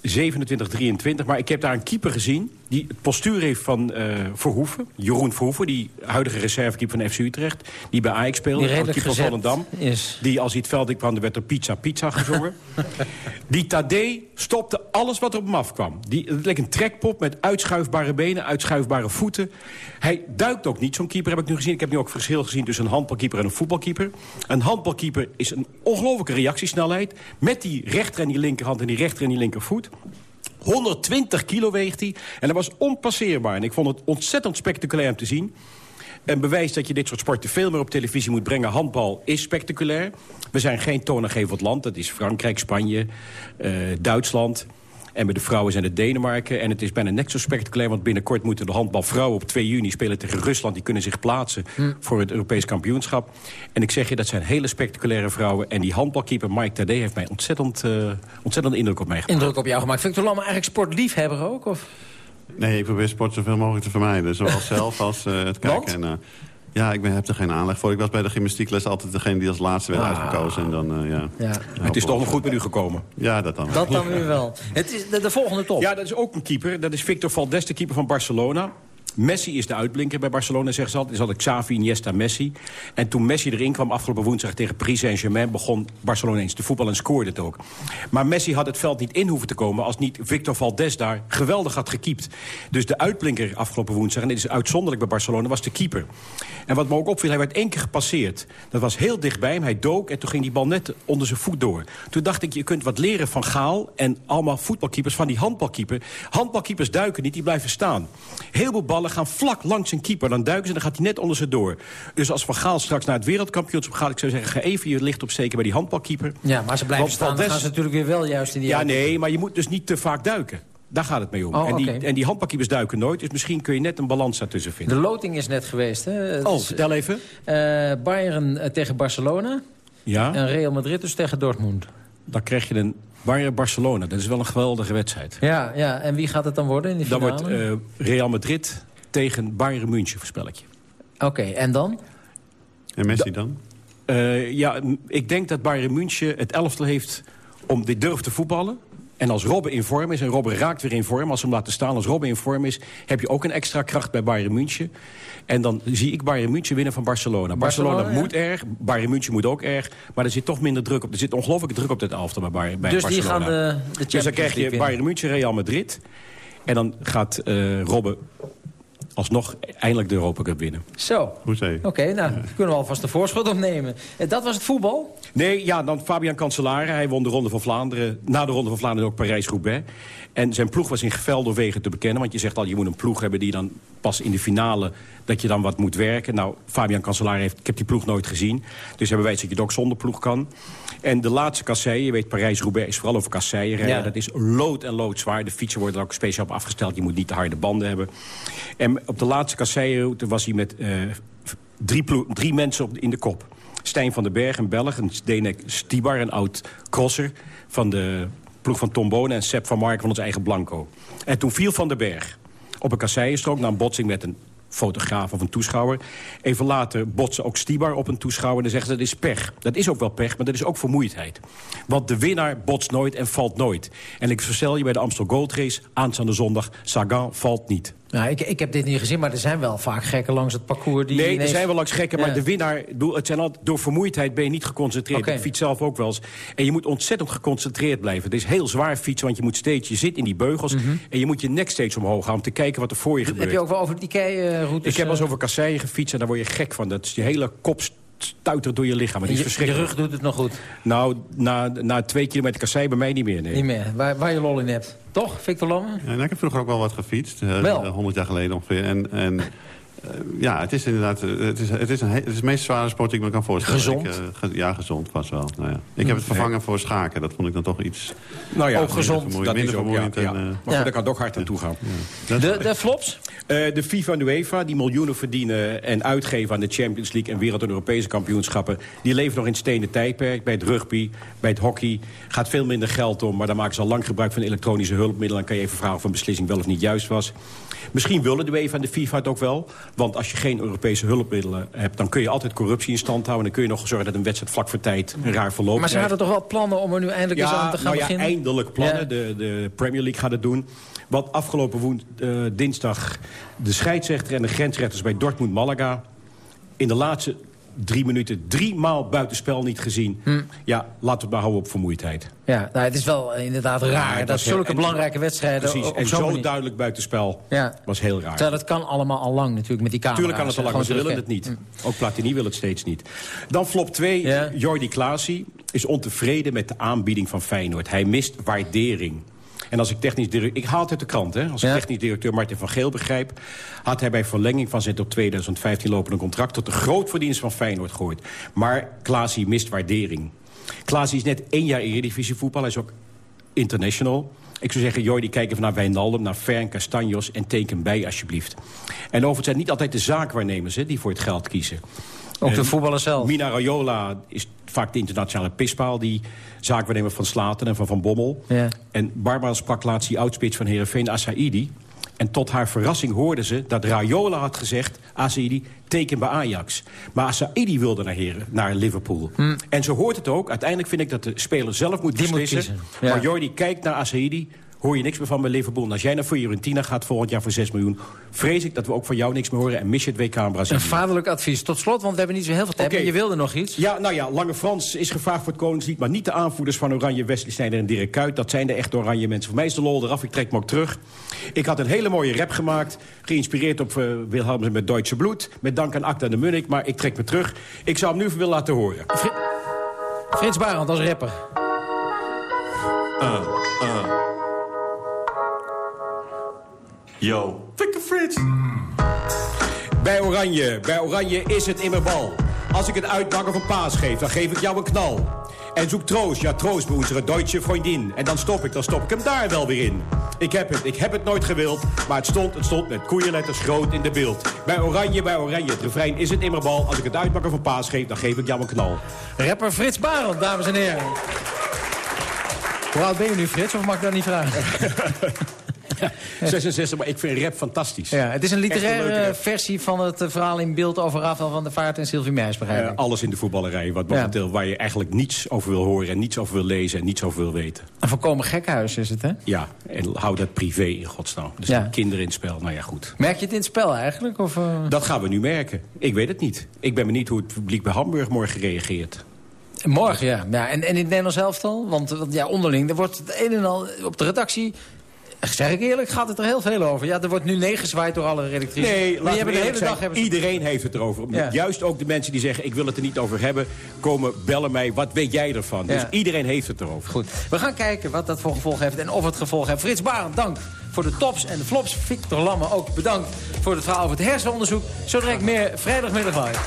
S24: 27-23. Maar ik heb daar een keeper gezien die het postuur heeft van uh, Verhoeven. Jeroen Verhoeven, die huidige reservekeeper van FC Utrecht. Die bij Ajax speelde,
S2: die
S24: keeper van Volendam.
S2: Is.
S24: Die als hij het veld kwam, werd er pizza, pizza gezongen. *laughs* die Tadé stopte alles wat er op hem afkwam. Die, het leek een trekpop met uitschuifbare benen, uitschuifbare voeten. Hij duikt ook niet, zo'n keeper heb ik nu gezien. Ik heb nu ook verschil gezien tussen een handbalkeeper en een voetbalkeeper. Een handbalkeeper is een ongelofelijke reactiesnelheid... met die rechter en die linkerhand en die rechter en die linkervoet. 120 kilo weegt hij. En dat was onpasseerbaar. En ik vond het ontzettend spectaculair om te zien. Een bewijs dat je dit soort sporten veel meer op televisie moet brengen. Handbal is spectaculair. We zijn geen toonaangevend land. Dat is Frankrijk, Spanje, uh, Duitsland... En bij de vrouwen zijn het Denemarken. En het is bijna net zo spectaculair, want binnenkort moeten de handbalvrouwen op 2 juni spelen tegen Rusland. Die kunnen zich plaatsen hm. voor het Europees kampioenschap. En ik zeg je, dat zijn hele spectaculaire vrouwen. En die handbalkeeper Mike Tadé heeft mij ontzettend, uh, ontzettend indruk op mij gemaakt.
S2: Indruk op jou gemaakt. Victor Lamme eigenlijk sportliefhebber ook? Of?
S18: Nee, ik probeer sport zoveel mogelijk te vermijden. Zowel *laughs* zelf als uh, het kijken. En, uh, ja, ik ben, heb er geen aanleg voor. Ik was bij de gymnastiekles altijd degene die als laatste werd ah. uitgekozen. En dan, uh, ja,
S2: ja.
S24: Het is toch nog goed met u gekomen?
S18: Ja, dat dan
S2: Dat dan weer wel. Het is de, de, volgende top.
S24: Ja, dat is ook een keeper. Dat is Victor Valdes, de keeper van Barcelona. Messi is de uitblinker bij Barcelona, zeggen ze altijd. Is altijd Xavi, Iniesta, Messi. En toen Messi erin kwam afgelopen woensdag tegen Paris Saint-Germain... begon Barcelona eens te voetballen en scoorde het ook. Maar Messi had het veld niet in hoeven te komen... als niet Victor Valdes daar geweldig had gekiept. Dus de uitblinker afgelopen woensdag, en dit is uitzonderlijk bij Barcelona... was de keeper. En wat me ook opviel, hij werd één keer gepasseerd. Dat was heel dichtbij hem, hij dook en toen ging die bal net onder zijn voet door. Toen dacht ik, je kunt wat leren van Gaal... en allemaal voetbalkeepers van die handbalkeeper. Handbalkeepers duiken niet, die blijven staan. Heel veel ballen gaan vlak langs een keeper. Dan duiken ze en dan gaat hij net onder ze door. Dus als Van Gaal straks naar het wereldkampioenschap gaat... ik zou zeggen, ga even je licht opsteken bij die handbalkeeper.
S2: Ja, maar ze blijven staan, dan gaan ze natuurlijk weer wel juist in die...
S24: Ja, nee, maar je moet dus niet te vaak duiken. Daar gaat het mee om.
S2: Oh,
S24: en, die,
S2: okay.
S24: en die handbalkeepers duiken nooit. Dus misschien kun je net een balans daartussen vinden.
S2: De loting is net geweest. Hè? Het
S24: oh, vertel even.
S2: Uh, Bayern uh, tegen Barcelona.
S24: Ja.
S2: En Real Madrid dus tegen Dortmund.
S24: Dan krijg je een Bayern-Barcelona. Dat is wel een geweldige wedstrijd.
S2: Ja, ja, en wie gaat het dan worden in die finale?
S24: Dan wordt uh, Real Madrid tegen Bayern München, voorspel ik je.
S2: Oké, okay, en dan?
S18: En Messi dan?
S24: Uh, ja, ik denk dat Bayern München het elftal heeft om dit durf te voetballen. En als Robben in vorm is, en Robben raakt weer in vorm... als ze hem laten staan, als Robben in vorm is... heb je ook een extra kracht bij Bayern München. En dan zie ik Bayern München winnen van Barcelona. Barcelona, Barcelona moet ja. erg, Bayern München moet ook erg... maar er zit toch minder druk op. Er zit ongelooflijke druk op dit elftal bij, Bayern, bij
S2: dus
S24: Barcelona.
S2: Dus die gaan de, de
S24: Dus dan krijg je Bayern München, Real Madrid... en dan gaat uh, Robben alsnog eindelijk de Europa Cup winnen.
S2: Zo.
S18: Oké,
S2: okay, nou, kunnen we alvast de voorschot opnemen. Dat was het voetbal?
S24: Nee, ja, dan Fabian Cancellara. Hij won de Ronde van Vlaanderen. Na de Ronde van Vlaanderen ook Parijs-Roubaix. En zijn ploeg was in gevelde wegen te bekennen. Want je zegt al, je moet een ploeg hebben die dan pas in de finale... dat je dan wat moet werken. Nou, Fabian Cancellara heeft... Ik heb die ploeg nooit gezien. Dus hij bewijst dat je ook zonder ploeg kan. En de laatste kasseien, je weet, Parijs-Roubaix is vooral over kasseien. Ja. Dat is lood en loodzwaar. De fietsen worden er ook speciaal op afgesteld. Je moet niet te harde banden hebben. En op de laatste kasseien was hij met uh, drie, drie mensen op, in de kop. Stijn van den Berg, een Belg, een Denek Stibar, een oud-crosser... van de ploeg van Tom Bonen en Sepp van Mark van ons eigen Blanco. En toen viel Van den Berg op een kasseienstrook... na een botsing met een fotograaf of een toeschouwer. Even later botsen ook Stibar op een toeschouwer... en dan zeggen ze dat is pech. Dat is ook wel pech, maar dat is ook vermoeidheid. Want de winnaar botst nooit en valt nooit. En ik verstel je bij de Amstel Gold Race aanstaande zondag... Sagan valt niet.
S2: Nou, ik, ik heb dit niet gezien, maar er zijn wel vaak gekken langs het parcours. Die
S24: nee, er zijn wel langs gekken, maar
S2: Ja.
S24: de winnaar... Het zijn altijd, door vermoeidheid ben je niet geconcentreerd.
S2: Oké.
S24: Ik fiets zelf ook wel eens. En je moet ontzettend geconcentreerd blijven. Het is heel zwaar fietsen, want je moet steeds... Je zit in die beugels en je moet je nek steeds omhoog houden... om te kijken wat er voor je gebeurt.
S2: Mhm. Heb je ook wel over die kei-routes?
S24: Ik heb wel eens over kasseien gefietst en daar word je gek van. Dat is je hele kop stuitert door je lichaam. Het is
S2: je, je
S24: verschrikkelijk.
S2: rug doet het nog goed.
S24: Nou, na, na twee kilometer kassei bij mij niet meer, nee.
S2: Niet meer, waar, waar je lol in hebt. Toch, Victor Lamme?
S18: Ja, nou, ik heb vroeger ook wel wat gefietst. eh,
S2: Wel?
S18: eh, 100 jaar geleden ongeveer. En, en eh, ja, het is inderdaad... eh, Het is, het, is een, he- het is de meest zware sport die ik me kan voorstellen.
S2: Gezond?
S18: Ik, eh, ge- ja, gezond was wel. Nou, ja. Ik heb het vervangen voor schaken. Dat vond ik dan toch iets...
S24: Nou ja,
S18: Ook gezond.
S24: minder
S18: Dat is
S24: minder
S18: ook,
S24: vermoeiend.
S18: ja,
S24: en,
S18: ja.
S24: eh,
S18: Ja.
S24: Maar goed, daar kan toch hard aan toe gaan.
S2: De, de flops?
S24: Eh, de FIFA en de UEFA, die miljoenen verdienen en uitgeven aan de Champions League en wereld- en Europese kampioenschappen, die leven nog in het stenen tijdperk. Bij het rugby, bij het hockey gaat veel minder geld om, maar dan maken ze al lang gebruik van elektronische hulpmiddelen. Dan kan je even vragen of een beslissing wel of niet juist was. Misschien willen de UEFA en de FIFA het ook wel, want als je geen Europese hulpmiddelen hebt, dan kun je altijd corruptie in stand houden. Dan kun je nog zorgen dat een wedstrijd vlak voor tijd een raar verloop
S2: Maar ze hadden toch wel plannen om er nu eindelijk eens aan te gaan
S24: nou ja,
S2: beginnen?
S24: eindelijk plannen.
S2: Ja.
S24: De, de Premier League gaat het doen. Wat afgelopen woend, eh, dinsdag de scheidsrechter en de grensrechters bij Dortmund Malaga... in de laatste drie minuten drie maal buitenspel niet gezien.
S2: Hm.
S24: Ja, laten we het maar houden op vermoeidheid.
S2: Ja, nou, het is wel inderdaad raar
S24: Ja,
S2: dat zulke
S24: en-
S2: belangrijke wedstrijden...
S24: Precies,
S2: op
S24: en
S2: zo'n
S24: zo
S2: manier-
S24: duidelijk buitenspel
S2: Ja.
S24: was heel raar.
S2: Terwijl dat kan allemaal al lang natuurlijk met die camera's.
S24: Tuurlijk kan het al lang, maar ze willen het niet. Ook Platini wil het steeds niet. Dan flop 2, Jordi Klaasie is ontevreden met de aanbieding van Feyenoord. Hij mist waardering. En als ik technisch directeur... Ik haal het uit de krant, hè. Als ik technisch directeur Martin van Geel begrijp... had hij bij verlenging van zijn tot 2015 lopende contract... tot de grootverdienst van Feyenoord gehoord. Maar Klaasie mist waardering. Klaasie is net één jaar Eredivisie voetbal. Hij is ook international. Ik zou zeggen, Jordi, kijk even naar Wijnaldum, naar Fern, Castanjos... en teken bij, alsjeblieft. En overigens zijn niet altijd de zaakwaarnemers hè, die voor het geld kiezen.
S2: Ook de voetballers zelf.
S24: Mina Raiola is vaak de internationale pispaal... die zaakwaarnemer van Slaten en van Van Bommel.
S2: Ja.
S24: En Barbara sprak laatst die oudspits van Heerenveen, Asaidi. En tot haar verrassing hoorden ze dat Raiola had gezegd... Asaidi, teken bij Ajax. Maar Asaidi wilde naar, Heren, naar Liverpool. En zo hoort het ook. Uiteindelijk vind ik dat de speler zelf moet
S2: Hm. Die
S24: beslissen.
S2: ja.
S24: Maar Jordi, kijk naar Asaidi. Hoor je niks meer van bij Liverpool. En als jij naar Fiorentina gaat volgend jaar voor 6 miljoen... vrees ik dat we ook van jou niks meer horen... en mis je het WK in Brazilië.
S2: Een vaderlijk advies. Tot slot, want we hebben niet zo heel veel tijd.
S24: Oké.
S2: Maar je wilde nog iets.
S24: Ja, nou ja, Lange Frans is gevraagd voor het Koningslied... maar niet de aanvoerders van Oranje, Wesley Sneijder en Dirk Kuyt. Dat zijn de echte Oranje mensen. Voor mij is de lol eraf, ik trek me ook terug. Ik had een hele mooie rap gemaakt... geïnspireerd op uh, Wilhelm met Duitse Bloed... met dank aan Acta de Munnik, maar ik trek me terug. Ik zou hem nu willen laten horen.
S2: Frits Barend als rapper.
S28: Uh, Yo, Victor Frits.
S24: Bij Oranje, bij Oranje is het immer bal. Als ik het uitbakken van paas geef, dan geef ik jou een knal. En zoek troost, ja troost bij onze Duitse vriendin. En dan stop ik, dan stop ik hem daar wel weer in. Ik heb het, ik heb het nooit gewild. Maar het stond, het stond met koeienletters groot in de beeld. Bij Oranje, bij Oranje, het refrein is het immer bal. Als ik het uitbakken van paas geef, dan geef ik jou een knal.
S2: Rapper Frits Barend, dames en heren. Hoe oud ben je nu, Frits? Of mag ik dat niet vragen? *laughs*
S24: 66, maar ik vind rap fantastisch.
S2: Ja, het is een literaire versie van het eh, verhaal in beeld over Rafael van der Vaart en Sylvie Meijs, begrijp
S24: Eh,
S2: ik.
S24: alles in de voetballerij, wat momenteel, waar je eigenlijk niets over wil horen... en niets over wil lezen en niets over wil weten.
S2: Een volkomen gekhuis is het, hè?
S24: Ja, en hou dat privé in godsnaam. Dus
S2: Ja.
S24: kinderen in het spel, nou ja, goed.
S2: Merk je het in het spel eigenlijk? Of, eh?
S24: Dat gaan we nu merken. Ik weet het niet. Ik ben benieuwd hoe het publiek bij Hamburg morgen reageert.
S2: Morgen, ja. ja en, en in het Nederlands elftal? Want ja, onderling, er wordt het een en al op de redactie... Zeg ik eerlijk, gaat het er heel veel over. Ja, er wordt nu neergezwaaid door alle redactrices.
S24: Nee, laten we
S2: de hele dag... Hebben ze-
S24: Iedereen heeft het erover.
S2: Ja.
S24: Juist ook de mensen die zeggen, ik wil het er niet over hebben... komen bellen mij, wat weet jij ervan? Dus iedereen heeft het erover.
S2: Goed. We gaan kijken wat dat voor gevolg heeft en of het gevolg heeft. Frits Barend, dank voor de tops en de flops. Victor Lamme ook bedankt voor het verhaal over het hersenonderzoek. Zo direct meer vrijdagmiddag live.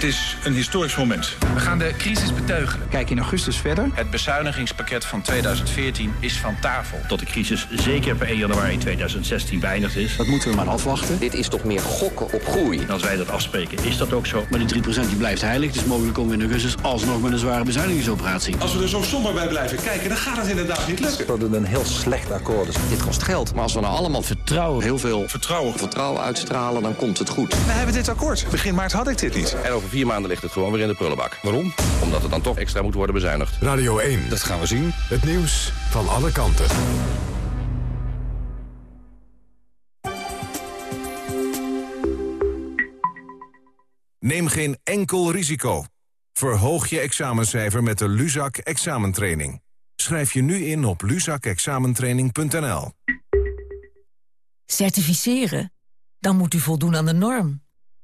S29: Dit is een historisch moment. We gaan de crisis beteugelen.
S30: Kijk in augustus verder.
S29: Het bezuinigingspakket van 2014 is van tafel.
S31: Tot de crisis zeker per 1 januari 2016 beëindigd is.
S30: Dat moeten we maar afwachten.
S31: Dit is toch meer gokken op groei. Als wij dat afspreken, is dat ook zo.
S30: Maar die 3% die blijft heilig. Dus mogelijk komen we in augustus alsnog met een zware bezuinigingsoperatie.
S29: Als we er zo somber bij blijven kijken, dan gaat het inderdaad niet lukken.
S30: Dat het een heel slecht akkoord is. Dit kost geld. Maar als we nou allemaal vertrouwen, heel veel
S29: vertrouwen,
S30: vertrouwen uitstralen, dan komt het goed.
S29: We hebben dit akkoord. Begin maart had ik dit niet.
S31: En over vier maanden ligt het gewoon weer in de prullenbak. Waarom? Omdat het dan toch extra moet worden bezuinigd.
S32: Radio 1.
S29: Dat gaan we zien.
S32: Het nieuws van alle kanten.
S33: Neem geen enkel risico. Verhoog je examencijfer met de Luzak examentraining. Schrijf je nu in op luzakexamentraining.nl.
S11: Certificeren? Dan moet u voldoen aan de norm.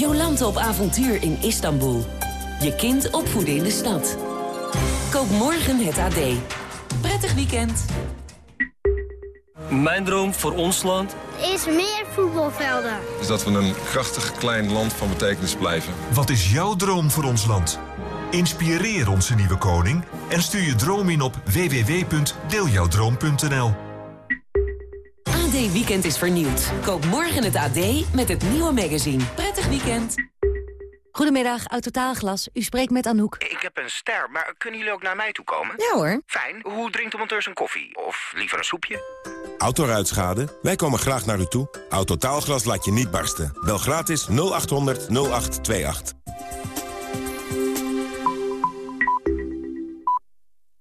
S34: Jolante op avontuur in Istanbul. Je kind opvoeden in de stad. Koop morgen het AD. Prettig weekend.
S35: Mijn droom voor ons land
S36: is meer voetbalvelden.
S37: Is dat we een krachtig klein land van betekenis blijven.
S38: Wat is jouw droom voor ons land? Inspireer onze nieuwe koning en stuur je droom in op www.deeljouwdroom.nl.
S34: AD Weekend is vernieuwd. Koop morgen het AD met het nieuwe magazine. Prettig weekend.
S9: Goedemiddag, Autotaalglas. U spreekt met Anouk.
S39: Ik heb een ster, maar kunnen jullie ook naar mij toe komen?
S9: Ja hoor.
S39: Fijn. Hoe drinkt de monteur zijn koffie? Of liever een soepje?
S40: Autoruitschade? Wij komen graag naar u toe. Autotaalglas laat je niet barsten. Bel gratis 0800 0828.